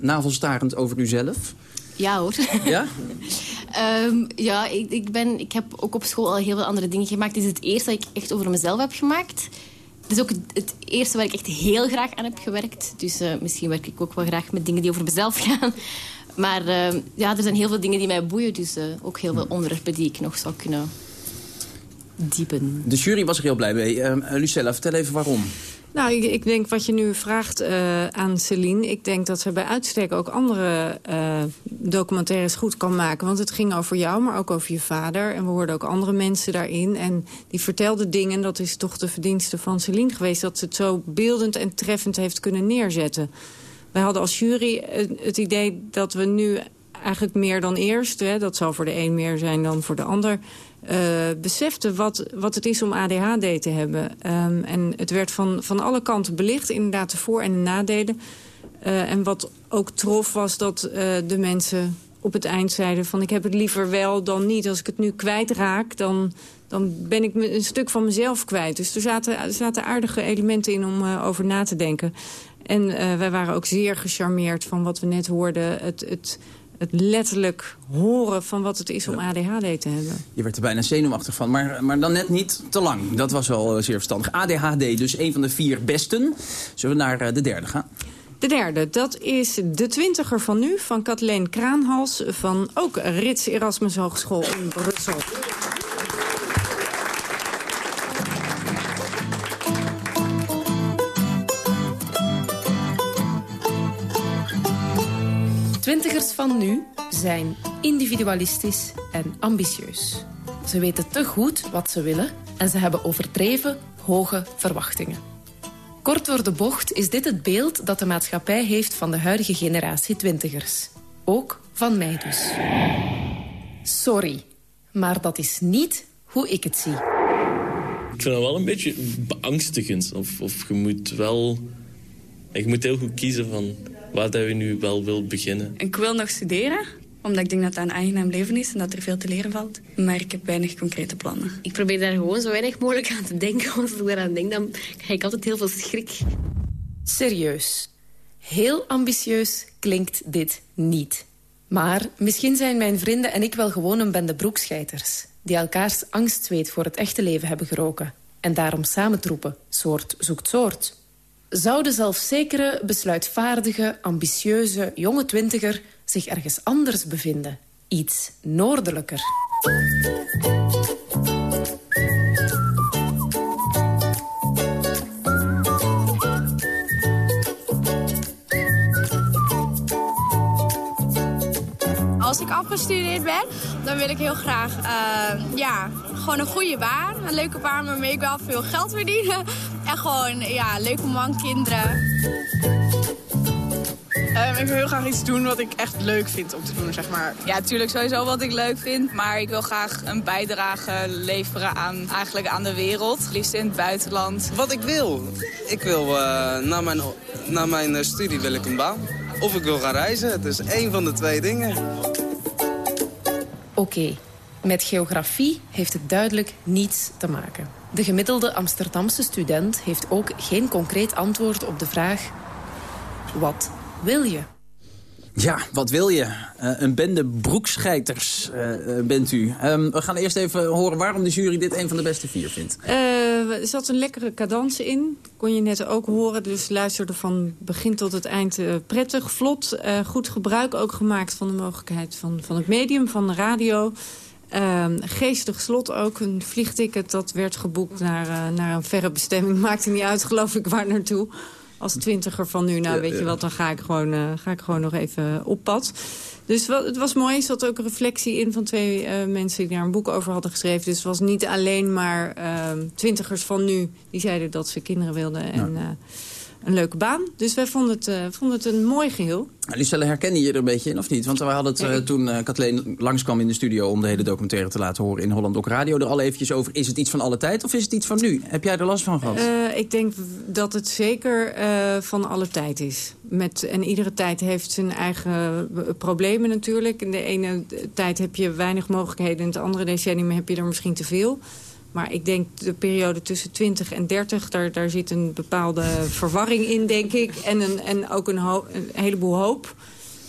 navelstarend over uzelf? Ja hoor. Ja? um, ja, ik, ik, ben, ik heb ook op school al heel veel andere dingen gemaakt. Dit is het eerste dat ik echt over mezelf heb gemaakt. Het is ook het, eerste waar ik echt heel graag aan heb gewerkt. Dus misschien werk ik ook wel graag met dingen die over mezelf gaan. Maar uh, ja, er zijn heel veel dingen die mij boeien. Dus uh, ook heel veel onderwerpen die ik nog zou kunnen diepen. De jury was er heel blij mee. Uh, Lucella, vertel even waarom. Nou, ik, ik, denk wat je nu vraagt aan Celine... ik denk dat ze bij uitstek ook andere documentaires goed kan maken. Want het ging over jou, maar ook over je vader. En we hoorden ook andere mensen daarin. En die vertelden dingen, dat is toch de verdienste van Celine geweest... dat ze het zo beeldend en treffend heeft kunnen neerzetten. Wij hadden als jury het idee dat we nu eigenlijk meer dan eerst... Hè, dat zal voor de een meer zijn dan voor de ander... Uh, beseften wat, wat het is om ADHD te hebben. Um, en het werd van, van alle kanten belicht, inderdaad de voor- en de nadelen. Uh, en wat ook trof was dat uh, de mensen op het eind zeiden... van ik heb het liever wel dan niet. Als ik het nu kwijtraak, dan, dan ben ik een stuk van mezelf kwijt. Dus er zaten, er zaten aardige elementen in om over na te denken. En wij waren ook zeer gecharmeerd van wat we net hoorden. Het, het, het letterlijk horen van wat het is om ADHD te hebben. Je werd er bijna zenuwachtig van, maar, maar dan net niet te lang. Dat was wel uh, zeer verstandig. ADHD, dus een van de vier besten. Zullen we naar uh, de derde gaan? De derde, dat is de twintiger van nu, van Kathleen Kraanhals... van ook Rits Erasmus Hogeschool in Brussel. Twintigers van nu zijn individualistisch en ambitieus. Ze weten te goed wat ze willen en ze hebben overdreven hoge verwachtingen. Kort door de bocht is dit het beeld dat de maatschappij heeft van de huidige generatie twintigers. Ook van mij dus. Sorry, maar dat is niet hoe ik het zie. Ik vind dat wel een beetje beangstigend. Of, of je moet wel... Je moet heel goed kiezen van wat je nu wel wil beginnen. Ik wil nog studeren, omdat ik denk dat dat een aangenaam leven is en dat er veel te leren valt. Maar ik heb weinig concrete plannen. Ik probeer daar gewoon zo weinig mogelijk aan te denken. Want als ik daaraan denk, dan krijg ik altijd heel veel schrik. Serieus. Heel ambitieus klinkt dit niet. Maar misschien zijn mijn vrienden en ik wel gewoon een bende broekscheiters... die elkaars angstzweet voor het echte leven hebben geroken... en daarom samentroepen, soort zoekt soort. Zou de zelfzekere, besluitvaardige, ambitieuze jonge twintiger... zich ergens anders bevinden? Iets noordelijker. Als ik afgestudeerd ben, dan wil ik heel graag uh, ja, gewoon een goede baan. Een leuke baan waarmee ik wel veel geld verdienen. En gewoon ja, leuke man, kinderen. Um, ik wil heel graag iets doen wat ik echt leuk vind om te doen, zeg maar. Ja, natuurlijk sowieso wat ik leuk vind. Maar ik wil graag een bijdrage leveren aan, eigenlijk aan de wereld. Liefst in het buitenland. Wat ik wil? Ik wil uh, na mijn, na mijn uh, studie wil ik een baan. Of ik wil gaan reizen. Het is één van de twee dingen. Oké, okay. Met geografie heeft het duidelijk niets te maken. De gemiddelde Amsterdamse student heeft ook geen concreet antwoord op de vraag... wat wil je? Ja, wat wil je? Uh, een bende broekscheiters uh, bent u. Um, we gaan eerst even horen waarom de jury dit een van de beste vier vindt. Uh, er zat een lekkere cadans in. Kon je net ook horen. Dus luisterde van begin tot het eind prettig, vlot. goed gebruik ook gemaakt van de mogelijkheid van, van het medium, van de radio. Ehm, geestig slot ook. Een vliegticket dat werd geboekt naar, naar een verre bestemming. Maakte niet uit, geloof ik, waar naartoe als twintiger van nu, nou weet je wat, dan ga ik gewoon, uh, ga ik gewoon nog even op pad. Dus wat, het was mooi, er zat ook een reflectie in van twee uh, mensen die daar een boek over hadden geschreven. Dus het was niet alleen maar uh, twintigers van nu die zeiden dat ze kinderen wilden. En, een leuke baan. Dus wij vonden het, uh, vonden het een mooi geheel. Lucelle, herkende je er een beetje in of niet? Want we hadden het uh, toen uh, Kathleen langskwam in de studio... om de hele documentaire te laten horen in Holland ook Radio... er al eventjes over, is het iets van alle tijd of is het iets van nu? Heb jij er last van gehad? ik denk dat het zeker van alle tijd is. Met, en iedere tijd heeft zijn eigen problemen natuurlijk. In de ene tijd heb je weinig mogelijkheden... in het andere decennium heb je er misschien te veel... Maar ik denk de periode tussen 20 en 30, daar, daar zit een bepaalde verwarring in, denk ik. En, een, en ook een, een heleboel hoop.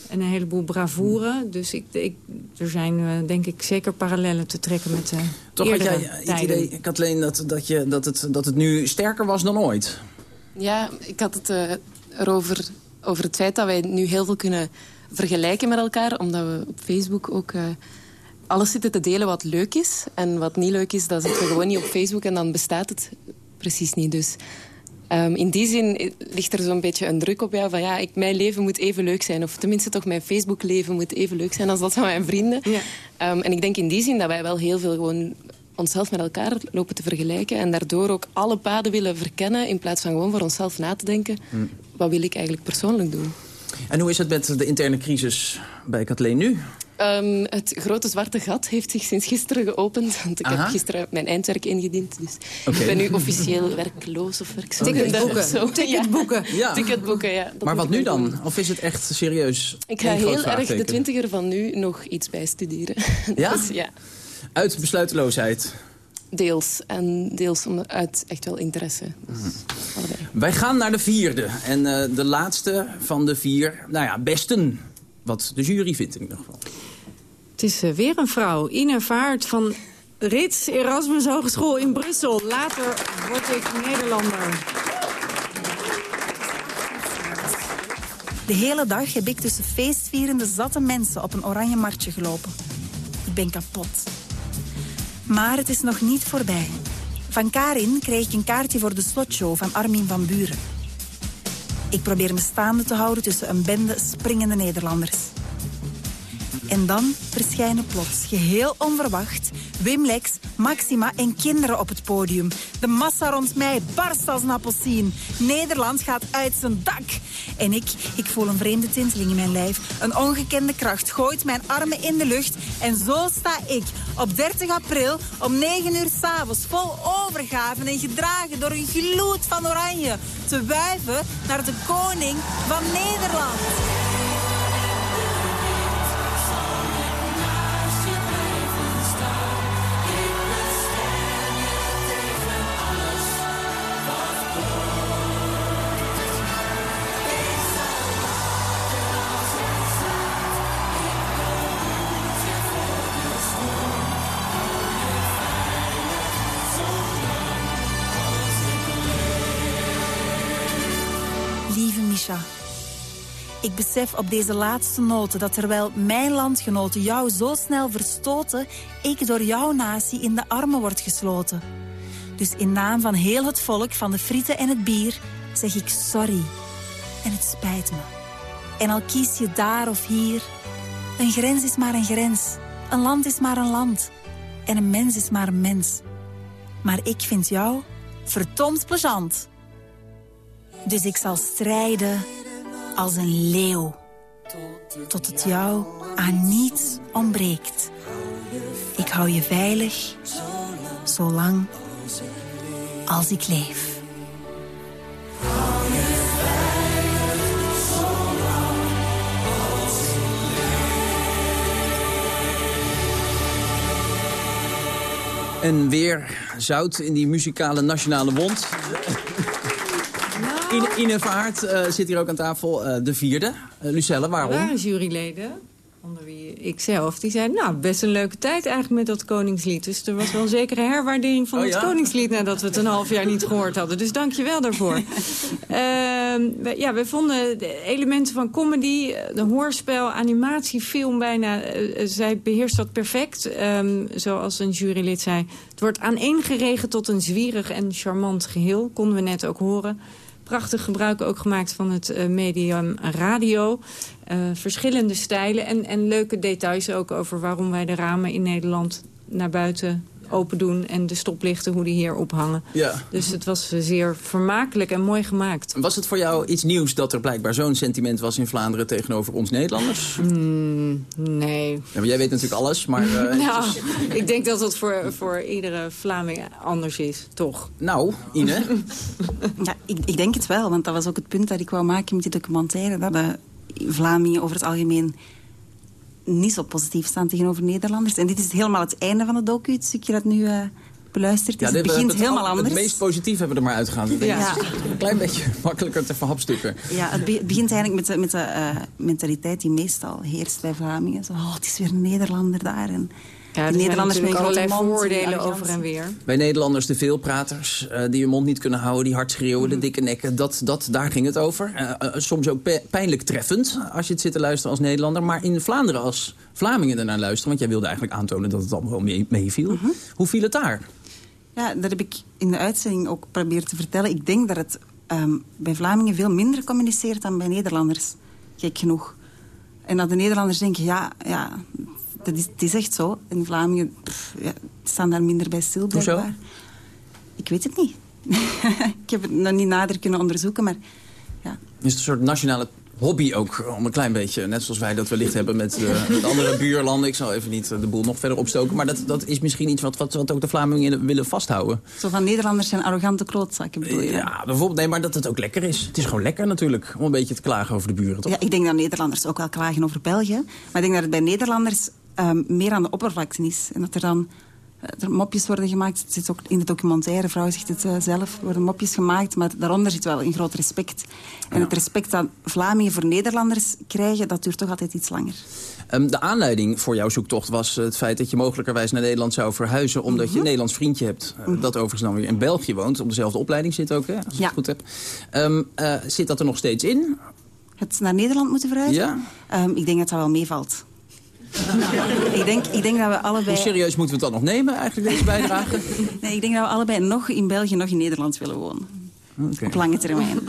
En een heleboel bravoure. Dus ik, ik, er zijn uh, denk ik zeker parallellen te trekken met de Toch had jij het idee, Kathleen, dat, dat, je, dat, het, dat het nu sterker was dan ooit? Ja, ik had het uh, erover over het feit dat wij nu heel veel kunnen vergelijken met elkaar. Omdat we op Facebook ook... Uh, alles zitten te delen wat leuk is. En wat niet leuk is, dat zetten we gewoon niet op Facebook en dan bestaat het precies niet. Dus um, in die zin ligt er zo'n beetje een druk op jou van ja, ik, mijn leven moet even leuk zijn. Of tenminste toch mijn Facebook-leven moet even leuk zijn als dat van mijn vrienden. Ja. Um, en ik denk in die zin dat wij wel heel veel gewoon onszelf met elkaar lopen te vergelijken. En daardoor ook alle paden willen verkennen in plaats van gewoon voor onszelf na te denken. Hmm. Wat wil ik eigenlijk persoonlijk doen? En hoe is het met de interne crisis bij Kathleen nu? Um, het grote zwarte gat heeft zich sinds gisteren geopend. Want ik Aha. heb gisteren mijn eindwerk ingediend. Dus okay. ik ben nu officieel werkloos of werkzoekende. Ticketboeken. Ticketboeken. Ja. Ticketboeken, ja. maar wat nu dan? Of is het echt serieus? Ik ga heel erg de twintiger van nu nog iets bijstuderen. Ja? dus, ja. Uit besluiteloosheid? Deels. En deels uit echt wel interesse. Dus mm. Wij gaan naar de vierde. En uh, de laatste van de vier, nou ja, besten wat de jury vindt in ieder geval. Het is uh, weer een vrouw. Ine Vaart van Rits Erasmus Hogeschool in Brussel. Later word ik Nederlander. De hele dag heb ik tussen feestvierende zatte mensen op een oranje martje gelopen. Ik ben kapot. Maar het is nog niet voorbij. Van Karin kreeg ik een kaartje voor de slotshow van Armin van Buren. Ik probeer me staande te houden tussen een bende springende Nederlanders. En dan verschijnen plots, geheel onverwacht, Wim Lex, Maxima en kinderen op het podium. De massa rond mij barst als een appelsien. Nederland gaat uit zijn dak. En ik, ik voel een vreemde tinteling in mijn lijf. Een ongekende kracht gooit mijn armen in de lucht. En zo sta ik op 30 april om 9 uur s'avonds vol overgave en gedragen door een gloed van oranje te wuiven naar de koning van Nederland. Ik besef op deze laatste noten dat terwijl mijn landgenoten jou zo snel verstoten, ik door jouw natie in de armen word gesloten. Dus in naam van heel het volk, van de frieten en het bier, zeg ik sorry. En het spijt me. En al kies je daar of hier, een grens is maar een grens. Een land is maar een land. En een mens is maar een mens. Maar ik vind jou verdomd plezant. Dus ik zal strijden als een leeuw. Tot het jou aan niets ontbreekt. Ik hou je veilig, zolang als ik leef. En weer zout in die muzikale nationale wond. Ine, Ine Vaart uh, zit hier ook aan tafel, uh, de vierde. Uh, Lucelle, waarom? Er waren juryleden, onder wie ik zelf, die zeiden... nou, best een leuke tijd eigenlijk met dat Koningslied. Dus er was wel een zekere herwaardering van Oh, het ja? Koningslied... nadat we het een half jaar niet gehoord hadden. Dus dank je wel daarvoor. Ehm, we- ja, we vonden de elementen van comedy, eh, de hoorspel, animatie, film bijna... eh, eh, zij beheerst dat perfect. Ehm, zoals een jurylid zei. Het wordt aaneengeregen tot een zwierig en charmant geheel. Konden we net ook horen. Prachtig gebruik ook gemaakt van het eh, medium radio. Eh, verschillende stijlen en, en leuke details ook over waarom wij de ramen in Nederland naar buiten open doen. En de stoplichten, hoe die hier ophangen. Ja. Dus het was eh, zeer vermakelijk en mooi gemaakt. Was het voor jou iets nieuws dat er blijkbaar zo'n sentiment was in Vlaanderen tegenover ons Nederlanders? Mm, nee. Ja, maar jij weet natuurlijk alles, maar... eh, nou, ik denk dat het voor, voor iedere Vlaming anders is, toch? Nou, Ine? Ja, ik, ik denk het wel, want dat was ook het punt dat ik wou maken met die documentaire. Dat de Vlamingen over het algemeen niet zo positief staan tegenover Nederlanders. En dit is helemaal het einde van de docu, het stukje dat nu eh, beluisterd is. dit- het begint het, helemaal het, anders. meest positief hebben we er maar uitgegaan. Ja. het is Een klein beetje makkelijker te verhapstukken. Ja, het be- het begint eigenlijk met de, met de eh, mentaliteit die meestal heerst bij Vlamingen. Zo, oh, het is weer een Nederlander daar. En Ja, er een grote allerlei mond, over en weer. Bij Nederlanders de veelpraters, eh, die hun mond niet kunnen houden, die hard schreeuwen, de dikke nekken. Dat, dat, daar ging het over. Eh, eh, soms ook pijnlijk treffend, als je het zit te luisteren als Nederlander. Maar in Vlaanderen als Vlamingen ernaar luisteren, want jij wilde eigenlijk aantonen dat het allemaal wel mee- meeviel. Hoe viel het daar? Ja, dat heb ik in de uitzending ook proberen te vertellen. Ik denk dat het ehm, bij Vlamingen veel minder communiceert dan bij Nederlanders. Gek genoeg. En dat de Nederlanders denken, ja, ja dat is, het is echt zo. En Vlamingen pff, ja, staan daar minder bij stil, Hoezo? Ik weet het niet. ik heb het nog niet nader kunnen onderzoeken, maar Is het een soort nationale hobby ook, om een klein beetje, net zoals wij dat wellicht hebben met, eh, met andere buurlanden. Ik zal even niet eh, de boel nog verder opstoken, maar dat, dat is misschien iets wat, wat, wat ook de Vlamingen willen vasthouden. zo van Nederlanders zijn arrogante klootzakken, bedoel je? Ja, bijvoorbeeld, nee, maar dat het ook lekker is. Het is gewoon lekker natuurlijk, om een beetje te klagen over de buren, toch? Ja, ik denk dat Nederlanders ook wel klagen over België. Maar ik denk dat het bij Nederlanders ehm, meer aan de oppervlakte is. En dat er dan eh, er mopjes worden gemaakt. Het zit ook in de documentaire, vrouw zegt het eh, zelf. Er worden mopjes gemaakt, maar daaronder zit wel een groot respect. En het respect dat Vlamingen voor Nederlanders krijgen, dat duurt toch altijd iets langer. Ehm, de aanleiding voor jouw zoektocht was het feit dat je mogelijkerwijs naar Nederland zou verhuizen... omdat je een Nederlands vriendje hebt, eh, dat overigens dan weer in België woont. Op dezelfde opleiding zit ook, hè, als ik Ja. het goed heb. Ehm, eh, zit dat er nog steeds in? Het naar Nederland moeten verhuizen? Ja. Ik denk dat dat wel meevalt. ik, denk, ik denk dat we allebei... Hoe serieus moeten we het dan nog nemen, eigenlijk, deze bijdrage? Nee, ik denk dat we allebei nog in België, nog in Nederland willen wonen. Op lange termijn.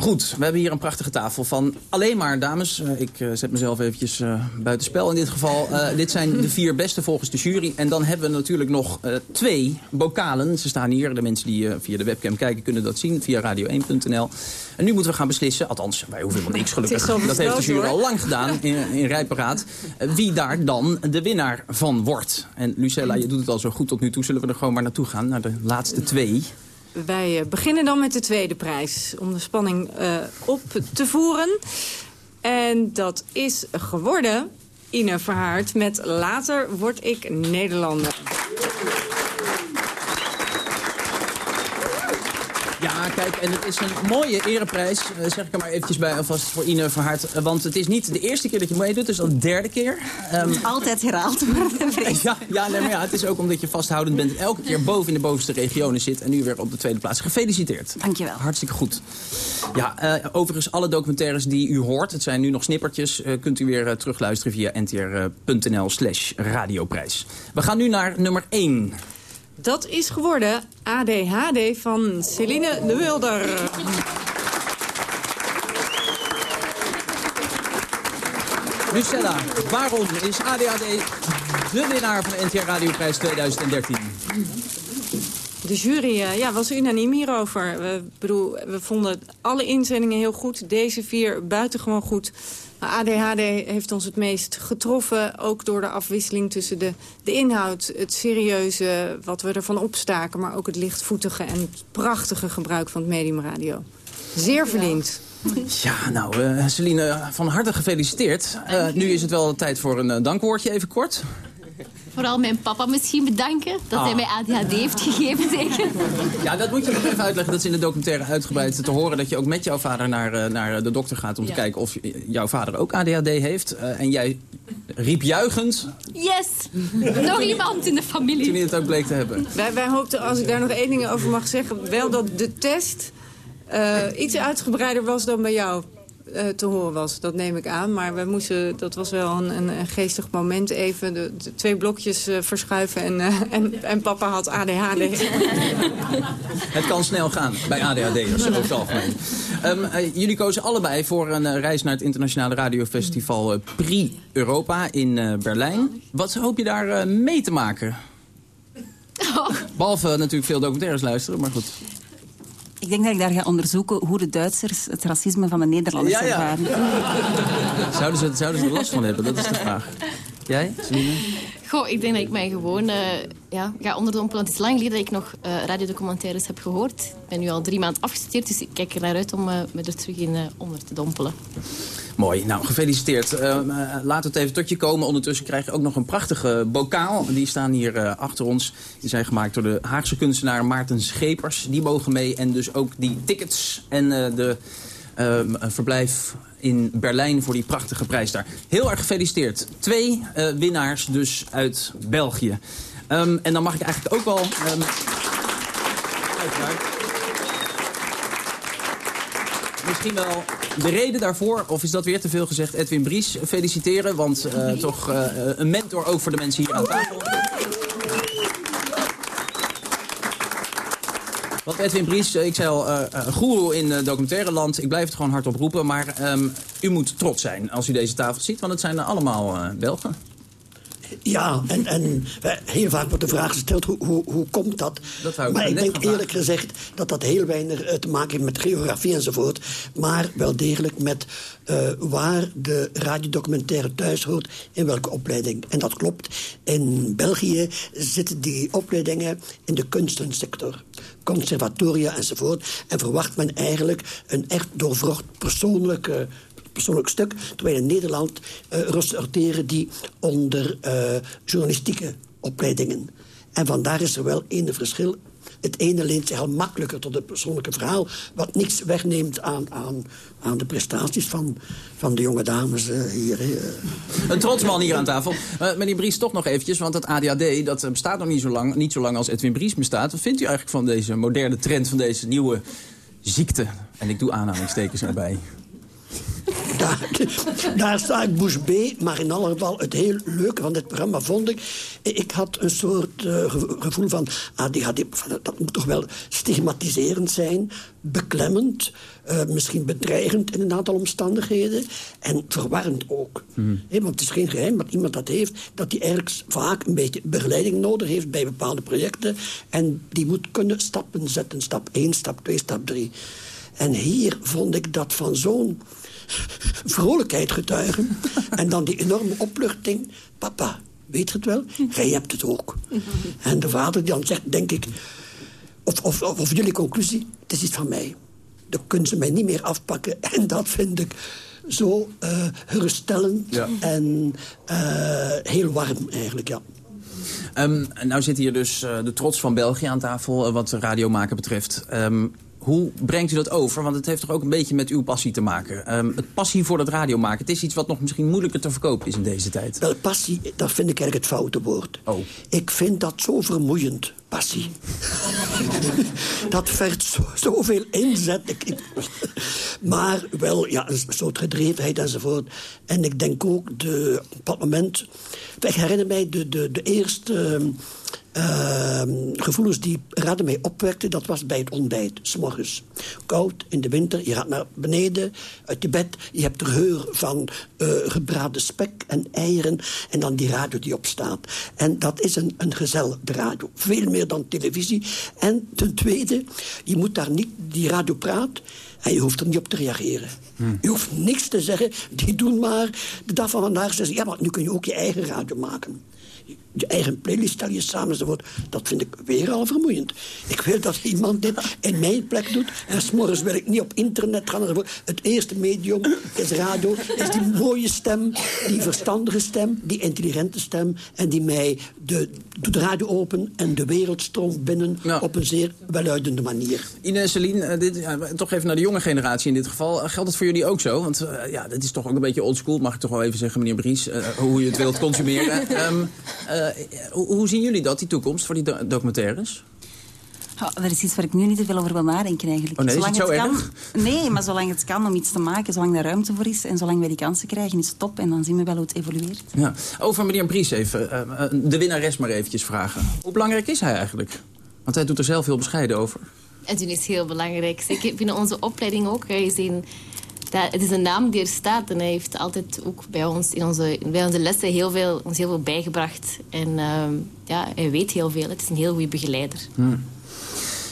Goed, we hebben hier een prachtige tafel van alleen maar dames. Eh, ik eh, zet mezelf eventjes eh buiten spel in dit geval. Dit zijn de vier beste volgens de jury. En dan hebben we natuurlijk nog twee bokalen. Ze staan hier. De mensen die via de webcam kijken kunnen dat zien. Via radio1.nl. En nu moeten we gaan beslissen. Althans, wij hoeven helemaal niks gelukkig. Dat heeft de jury al lang gedaan in, in rijperaad. Wie daar dan de winnaar van wordt. En Lucella, je doet het al zo goed tot nu toe. Zullen we er gewoon maar naartoe gaan. Naar de laatste twee. Wij eh, beginnen dan met de tweede prijs. Om de spanning eh, op te voeren. En dat is geworden Ine Verhaard met Later word ik Nederlander. Ja, kijk, en het is een mooie ereprijs, eh, zeg ik er maar eventjes bij alvast voor Ine Verhart. Eh, Want het is niet de eerste keer dat je meedoet, het is al de derde keer. Ehm, Altijd herhaald worden. ja, ja, nee, maar ja, het is ook omdat je vasthoudend bent en elke keer boven in de bovenste regionen zit. En nu weer op de tweede plaats. Gefeliciteerd. Dankjewel. Hartstikke goed. Ja, eh, overigens alle documentaires die u hoort, het zijn nu nog snippertjes, kunt u weer terugluisteren via ntr.nl slash radioprijs. We gaan nu naar nummer 1. Dat is geworden ADHD van Celine de Wilder. Lucella, waarom is ADHD de winnaar van de NTR Radioprijs 2013? De jury eh, ja, was unaniem hierover. We, bedoel, we vonden alle inzendingen heel goed. Deze vier buitengewoon goed. Maar ADHD heeft ons het meest getroffen. Ook door de afwisseling tussen de, de inhoud, het serieuze... wat we ervan opstaken, maar ook het lichtvoetige... en het prachtige gebruik van het mediumradio. Zeer verdiend. Ja, nou, eh, Celine, van harte gefeliciteerd. Eh, nu is het wel tijd voor een eh, dankwoordje, even kort. Vooral mijn papa misschien bedanken dat Ah. hij mij ADHD heeft gegeven, zeker. Ja, dat moet je nog even uitleggen. Dat is in de documentaire uitgebreid te horen... dat je ook met jouw vader naar, eh, naar de dokter gaat... om te kijken of jouw vader ook ADHD heeft. Eh, en jij riep juichend Yes! Nog iemand in de familie. toen hij het ook bleek te hebben. Wij, wij hoopten, als ik daar nog één ding over mag zeggen... wel dat de test eh, iets uitgebreider was dan bij jou eh, te horen was. Dat neem ik aan. Maar we moesten, dat was wel een, een, een geestig moment even. De, de twee blokjes eh, verschuiven en, eh, en, en papa had ADHD. Het kan snel gaan bij ADHD'ers over het algemeen. Ehm, eh, jullie kozen allebei voor een reis naar het internationale radiofestival eh, Prix Europa in eh, Berlijn. Wat hoop je daar mee te maken? Behalve natuurlijk veel documentaires luisteren, maar goed. Ik denk dat ik daar ga onderzoeken hoe de Duitsers het racisme van de Nederlanders Ja, ja. ervaren. Zouden ze, zouden ze er last van hebben? Dat is de vraag. Jij? Goh, ik denk dat ik mij gewoon eh, ja, ga onderdompelen. Het is lang geleden dat ik nog eh radiodocumentaires heb gehoord. Ik ben nu al drie maanden afgestudeerd, dus ik kijk er naar uit om eh, me er terug in onder te dompelen. Mooi, nou gefeliciteerd. Laat het even tot je komen. Ondertussen krijg je ook nog een prachtige bokaal. Die staan hier achter ons. Die zijn gemaakt door de Haagse kunstenaar Maarten Schepers. Die mogen mee en dus ook die tickets en de ehm, een verblijf in Berlijn voor die prachtige prijs daar. Heel erg gefeliciteerd. Twee eh, winnaars dus uit België. Ehm, en dan mag ik eigenlijk ook wel... uiteraard. Misschien wel de reden daarvoor, of is dat weer te veel gezegd, Edwin Bries feliciteren. Want eh, toch eh, een mentor ook voor de mensen hier aan tafel. Want Edwin Bries, eh, ik zei al, eh eh, goeroe in uh, documentaire land. Ik blijf het gewoon hardop roepen. Maar ehm, u moet trots zijn als u deze tafel ziet. Want het zijn allemaal Belgen. Ja, en, en heel vaak wordt de vraag gesteld, hoe, hoe, hoe komt dat? Dat ik maar ik denk eerlijk gezegd dat dat heel weinig te maken heeft met geografie enzovoort. Maar wel degelijk met waar de radiodocumentaire thuis hoort, in welke opleiding. En dat klopt. In België zitten die opleidingen in de kunstensector. Conservatoria enzovoort. En verwacht men eigenlijk een echt doorvrocht persoonlijke persoonlijk stuk. Terwijl in Nederland eh sorteren die onder eh, journalistieke opleidingen. En vandaar is er wel een verschil. Het ene leent zich al makkelijker tot het persoonlijke verhaal... wat niks wegneemt aan, aan, aan de prestaties van, van de jonge dames eh, hier. hè. Een trots man hier aan tafel. Uh, meneer Bries, toch nog eventjes, want het ADHD dat eh, bestaat nog niet zo lang, niet zo lang als Edwin Bries bestaat. Wat vindt u eigenlijk van deze moderne trend, van deze nieuwe ziekte? En ik doe aanhalingstekens erbij. Daar, daar sta ik Bush B. Maar in alle geval, het heel leuke van dit programma vond ik... Ik had een soort eh, ge- gevoel van... ADHD, dat moet toch wel stigmatiserend zijn. Beklemmend. eh, misschien bedreigend in een aantal omstandigheden. En verwarrend ook. Hè, want het is geen geheim dat iemand dat heeft... dat hij eigenlijk vaak een beetje begeleiding nodig heeft... bij bepaalde projecten. En die moet kunnen stappen zetten. Stap 1, stap 2, stap 3. En hier vond ik dat van zo'n vrolijkheid getuigen. en dan die enorme opluchting. Papa, weet je het wel? Jij hebt het ook. En de vader die dan zegt, denk ik... Of, of, of, jullie conclusie, het is iets van mij. Dat kunnen ze mij niet meer afpakken. En dat vind ik zo eh geruststellend Ja. en eh, heel warm eigenlijk, ja. Ehm, nou zit hier dus eh, de trots van België aan tafel, wat radiomaken betreft. Ehm, Hoe brengt u dat over? Want het heeft toch ook een beetje met uw passie te maken. Ehm, het passie voor het radio maken. Het is iets wat nog misschien moeilijker te verkopen is in deze tijd. Wel, passie, dat vind ik eigenlijk het foute woord. Oh. Ik vind dat zo vermoeiend, passie. dat vergt zo, zoveel inzet. Maar wel, ja, een soort gedrevenheid enzovoort. En ik denk ook, de, op dat moment... Ik herinner mij de, de, de eerste ehm, gevoelens die raden mij opwekte... dat was bij het ontbijt, s'morgens. Koud, in de winter, je gaat naar beneden, uit je bed... je hebt de geur van eh, gebraden spek en eieren... en dan die radio die opstaat. En dat is een, een gezel, de radio. Veel meer dan televisie. En ten tweede, je moet daar niet... die radio praat... En je hoeft er niet op te reageren. Je hoeft niks te zeggen. Die doen maar de dag van vandaag zeggen... ja, maar nu kun je ook je eigen radio maken. Je eigen playlist stel je samen enzovoort. Dat vind ik weer al vermoeiend. Ik wil dat iemand dit in mijn plek doet. En s'morgens wil ik niet op internet gaan enzovoort. Het eerste medium is radio. Is die mooie stem, die verstandige stem, die intelligente stem. En die mij de, doet de radio open en de wereld stroomt binnen... op een zeer welluidende manier. Ines, Celine, eh, dit, ja, toch even naar de jonge generatie in dit geval. Eh, Geldt het voor jullie ook zo? Want eh, ja, dit is toch ook een beetje oldschool, mag ik toch wel even zeggen, meneer Bries. hoe je het wilt consumeren. Ehm, eh, hoe, hoe zien jullie dat, die toekomst voor die do- documentaires? Oh, dat is iets waar ik nu niet te veel over wil nadenken eigenlijk. Oh nee, is het zo kan, erg? Nee, maar zolang het kan om iets te maken, zolang er ruimte voor is... en zolang wij die kansen krijgen, is het top. En dan zien we wel hoe het evolueert. Ja. Over meneer Bries even. eh, eh, de winnares maar eventjes vragen. Hoe belangrijk is hij eigenlijk? Want hij doet er zelf heel bescheiden over. Edwin is heel belangrijk. Zeker binnen onze opleiding ook. Ga je het is een naam die er staat. En hij heeft altijd ook bij ons in onze, bij onze lessen heel veel, ons heel veel bijgebracht. En ehm, ja, hij weet heel veel. Het is een heel goede begeleider. Hm.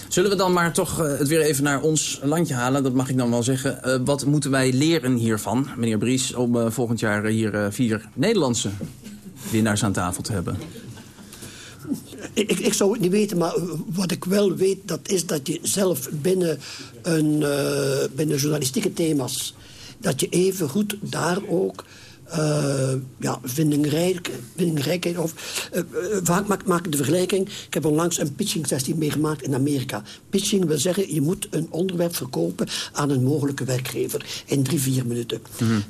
Zullen we dan maar toch eh, het weer even naar ons landje halen? Dat mag ik dan wel zeggen. Eh, wat moeten wij leren hiervan, meneer Bries... om eh, volgend jaar hier vier Nederlandse winnaars aan tafel te hebben? Ik, ik, zou het niet weten, maar wat ik wel weet... dat is dat je zelf binnen, een, eh, binnen journalistieke thema's... dat je even goed daar ook... eh, ja, vindingrijk, vindingrijkheid of... eh, eh, vaak maak, maak ik de vergelijking... Ik heb onlangs een pitching meegemaakt in Amerika. Pitching wil zeggen, je moet een onderwerp verkopen... aan een mogelijke werkgever in drie, vier minuten.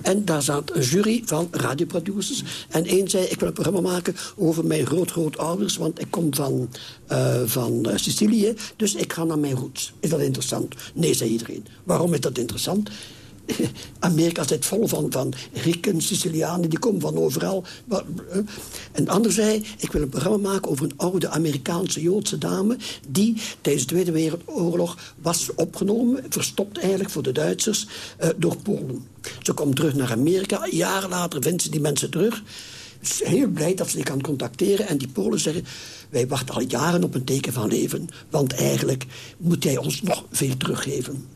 En daar zat een jury van radioproducers. En één zei, ik wil een programma maken over mijn groot-grootouders... want ik kom van, van Sicilië, dus ik ga naar mijn roots. Is dat interessant? Nee, zei iedereen. Waarom is dat interessant? Amerika zit vol van, van Grieken, Sicilianen, die komen van overal. En de ander zei, ik wil een programma maken over een oude Amerikaanse Joodse dame... die tijdens de Tweede Wereldoorlog was opgenomen, verstopt eigenlijk voor de Duitsers, eh, door Polen. Ze komt terug naar Amerika, jaren later vindt ze die mensen terug... Heel blij dat ze die kan contacteren. En die Polen zeggen, wij wachten al jaren op een teken van leven. Want eigenlijk moet jij ons nog veel teruggeven.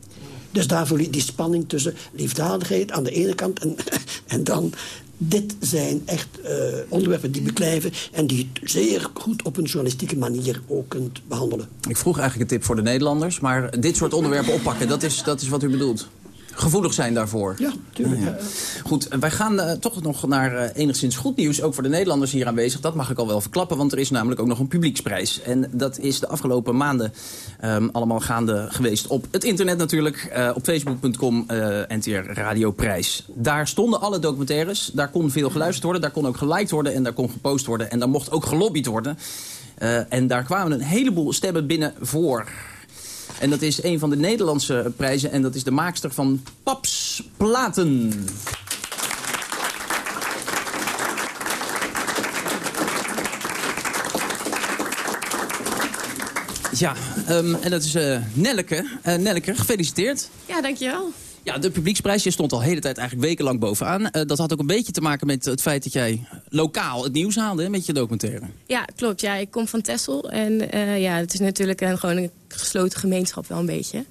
Dus daarvoor die spanning tussen liefdadigheid aan de ene kant... en, en dan dit zijn echt eh, onderwerpen die beklijven... en die je zeer goed op een journalistieke manier ook kunt behandelen. Ik vroeg eigenlijk een tip voor de Nederlanders, maar dit soort onderwerpen oppakken, dat is, dat is wat u bedoelt. Gevoelig zijn daarvoor. Ja, tuurlijk. Goed, wij gaan eh, toch nog naar eh, enigszins goed nieuws. Ook voor de Nederlanders hier aanwezig. Dat mag ik al wel verklappen, want er is namelijk ook nog een publieksprijs. En dat is de afgelopen maanden ehm, allemaal gaande geweest op het internet natuurlijk. eh, op facebook.com NTR Radioprijs. Daar stonden alle documentaires. Daar kon veel geluisterd worden. Daar kon ook geliked worden en daar kon gepost worden. En daar mocht ook gelobbyd worden. En daar kwamen een heleboel stemmen binnen voor. En dat is een van de Nederlandse prijzen. En dat is de maakster van Paps Platen. Ja, ehm, en dat is eh Nelleke. Eh, Nelleke, gefeliciteerd. Ja, dankjewel. Ja, de publieksprijs, je stond al de hele tijd eigenlijk wekenlang bovenaan. Eh, dat had ook een beetje te maken met het feit dat jij lokaal het nieuws haalde met je documentaire. Ja, klopt. Ja, ik kom van Texel. En eh, ja, het is natuurlijk een, gewoon een gesloten gemeenschap wel een beetje.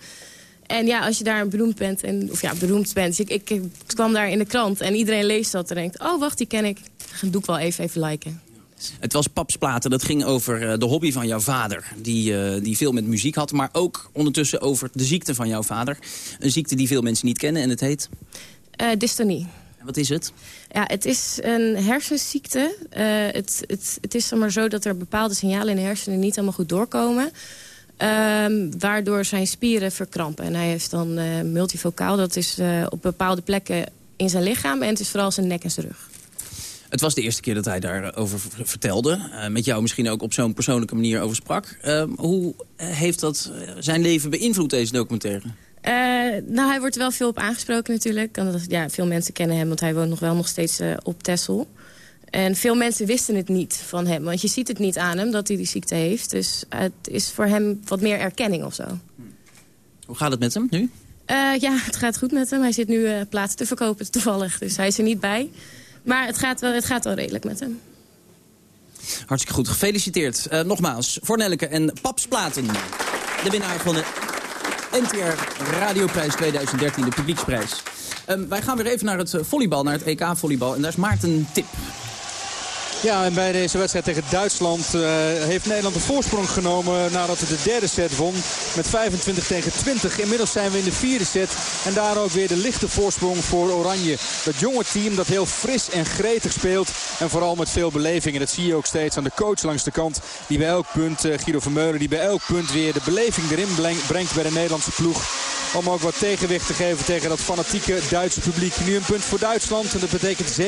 En ja, als je daar beroemd bent, en, of ja, beroemd bent. Ik, ik, ik kwam daar in de krant en iedereen leest dat en denkt... oh, wacht, die ken ik. Dan doe ik wel even, even liken. Het was Paps Platen, dat ging over eh, de hobby van jouw vader. Die, eh, die veel met muziek had, maar ook ondertussen over de ziekte van jouw vader. Een ziekte die veel mensen niet kennen en het heet... Eh, dystonie. Wat is het? Ja, het is een hersenziekte. Het, het, het is zeg maar zo dat er bepaalde signalen in de hersenen niet helemaal goed doorkomen. Ehm, waardoor zijn spieren verkrampen. En hij heeft dan uh, multifocaal. Dat is uh, op bepaalde plekken in zijn lichaam. En het is vooral zijn nek en zijn rug. Het was de eerste keer dat hij daarover vertelde. Uh, met jou misschien ook op zo'n persoonlijke manier over sprak. Ehm, hoe heeft dat zijn leven beïnvloed, deze documentaire? nou, hij wordt er wel veel op aangesproken natuurlijk. Ja, veel mensen kennen hem, want hij woont nog wel nog steeds op Texel. En veel mensen wisten het niet van hem. Want je ziet het niet aan hem dat hij die ziekte heeft. Dus het is voor hem wat meer erkenning of zo. Hoe gaat het met hem nu? Uh, ja, het gaat goed met hem. Hij zit nu uh, platen te verkopen toevallig. Dus hij is er niet bij. Maar het gaat wel, het gaat wel redelijk met hem. Hartstikke goed. Gefeliciteerd. Uh, nogmaals, voor en Paps Platen. De winnaar van de NTR Radioprijs 2013, de publieksprijs. Um, wij gaan weer even naar het volleybal, naar het EK-volleybal. En daar is Maarten Tip. Ja, en bij deze wedstrijd tegen Duitsland uh, heeft Nederland de voorsprong genomen nadat het de derde set won. Met 25 tegen 20. Inmiddels zijn we in de vierde set. En daar ook weer de lichte voorsprong voor Oranje. Dat jonge team dat heel fris en gretig speelt. En vooral met veel beleving. En dat zie je ook steeds aan de coach langs de kant. Die bij elk punt, uh, Guido Vermeulen, die bij elk punt weer de beleving erin brengt bij de Nederlandse ploeg. Om ook wat tegenwicht te geven tegen dat fanatieke Duitse publiek. Nu een punt voor Duitsland. En dat betekent 17-17.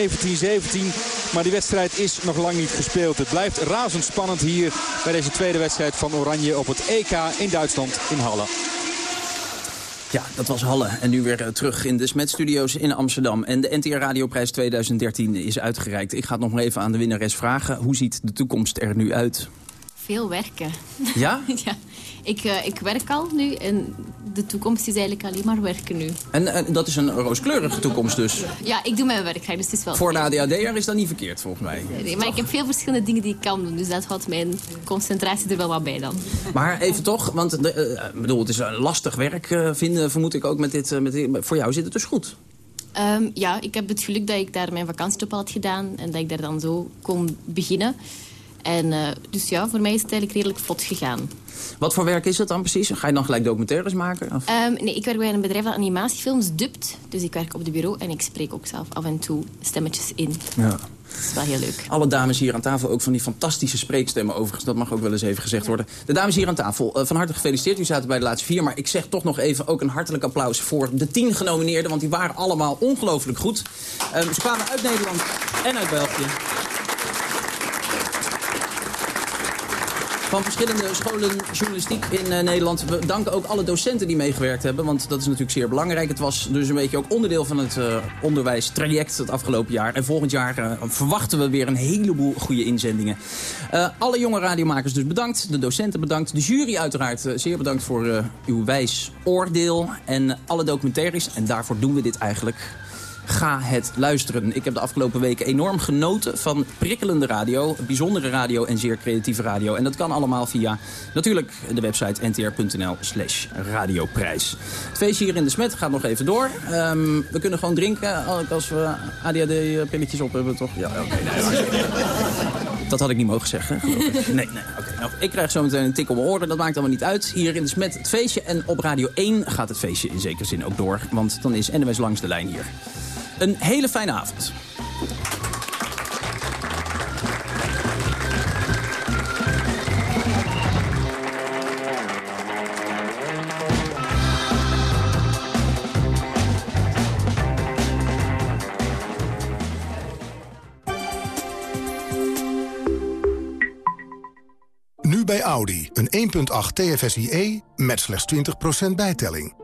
Maar die wedstrijd is nog lang niet gespeeld. Het blijft razendspannend hier bij deze tweede wedstrijd van Oranje op het EK in Duitsland in Halle. Ja, dat was Halle. En nu weer terug in de Smet-studio's in Amsterdam. En de NTR Radioprijs 2013 is uitgereikt. Ik ga het nog maar even aan de winnares vragen. Hoe ziet de toekomst er nu uit? Veel werken. Ja? ja. Ik, uh, ik werk al nu en de toekomst is eigenlijk alleen maar werken nu. En uh, dat is een rooskleurige toekomst dus? Ja, ik doe mijn werk graag, dus het is wel... Voor een ADHD'er is dat niet verkeerd volgens mij. Nee, maar ik heb veel verschillende dingen die ik kan doen, dus dat houdt mijn concentratie er wel wat bij dan. Maar even toch, want de, uh, bedoel, het is een lastig werk vinden, vermoed ik ook met dit, met dit. Voor jou zit het dus goed? Um, ja, ik heb het geluk dat ik daar mijn vakantie op had gedaan en dat ik daar dan zo kon beginnen. En uh, dus ja, voor mij is het eigenlijk redelijk vlot gegaan. Wat voor werk is het dan precies? Ga je dan gelijk documentaires maken? Of? Um, nee, ik werk bij een bedrijf dat animatiefilms dubt. Dus ik werk op het bureau en ik spreek ook zelf af en toe stemmetjes in. Ja. Dat is wel heel leuk. Alle dames hier aan tafel ook van die fantastische spreekstemmen overigens. Dat mag ook wel eens even gezegd worden. De dames hier aan tafel, uh, van harte gefeliciteerd. U zaten bij de laatste vier. Maar ik zeg toch nog even ook een hartelijk applaus voor de tien genomineerden. Want die waren allemaal ongelooflijk goed. Um, ze kwamen uit Nederland en uit België. Van verschillende scholen journalistiek in uh, Nederland. We danken ook alle docenten die meegewerkt hebben, want dat is natuurlijk zeer belangrijk. Het was dus een beetje ook onderdeel van het uh, onderwijstraject het afgelopen jaar. En volgend jaar uh, verwachten we weer een heleboel goede inzendingen. alle jonge radiomakers dus bedankt, de docenten bedankt, de jury uiteraard zeer bedankt voor uw wijs oordeel. En alle documentaires, en daarvoor doen we dit eigenlijk Ga het luisteren. Ik heb de afgelopen weken enorm genoten van prikkelende radio, bijzondere radio en zeer creatieve radio. En dat kan allemaal via natuurlijk de website ntr.nl slash radioprijs. Het feestje hier in de Smet gaat nog even door. Um, we kunnen gewoon drinken als we ADHD-pilletjes op hebben, toch? Ja, oké. Okay, nee, dat had ik niet mogen zeggen, ik. Nee, nee, oké. Okay. Nou, ik krijg zo meteen een tik op mijn oren, dat maakt allemaal niet uit. Hier in de Smet het feestje en op Radio 1 gaat het feestje in zekere zin ook door. Want dan is NWS langs de lijn hier. Een hele fijne avond. Nu bij Audi. Een 1.8 TFSIe met slechts 20% bijtelling.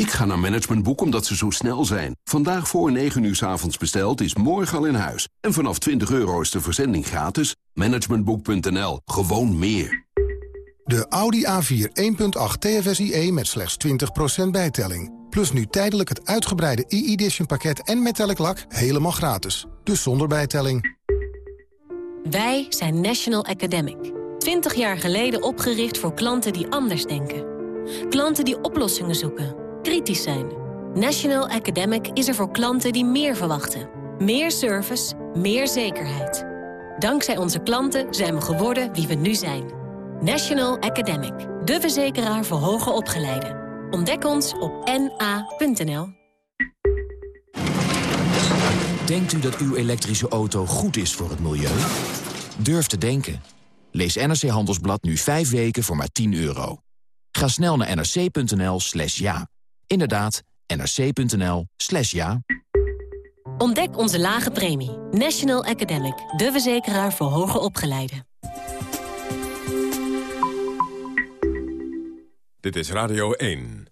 Ik ga naar Managementboek omdat ze zo snel zijn. Vandaag voor 9 uur s avonds besteld is morgen al in huis. En vanaf 20 euro is de verzending gratis. Managementboek.nl. Gewoon meer. De Audi A4 1.8 TFSIe met slechts 20% bijtelling. Plus nu tijdelijk het uitgebreide e-edition pakket en metallic lak helemaal gratis. Dus zonder bijtelling. Wij zijn National Academic. 20 jaar geleden opgericht voor klanten die anders denken. Klanten die oplossingen zoeken, kritisch zijn, National Academic is er voor klanten die meer verwachten. Meer service, meer zekerheid. Dankzij onze klanten zijn we geworden wie we nu zijn. National Academic, de verzekeraar voor hoger opgeleiden. Ontdek ons op na.nl. Denkt u dat uw elektrische auto goed is voor het milieu? Durf te denken. Lees NRC Handelsblad nu 5 weken voor maar 10 euro. Ga snel naar nrc.nl slash ja. Inderdaad, nrc.nl slash ja. Ontdek onze lage premie. National Academic, de verzekeraar voor hoger opgeleiden. Dit is Radio 1.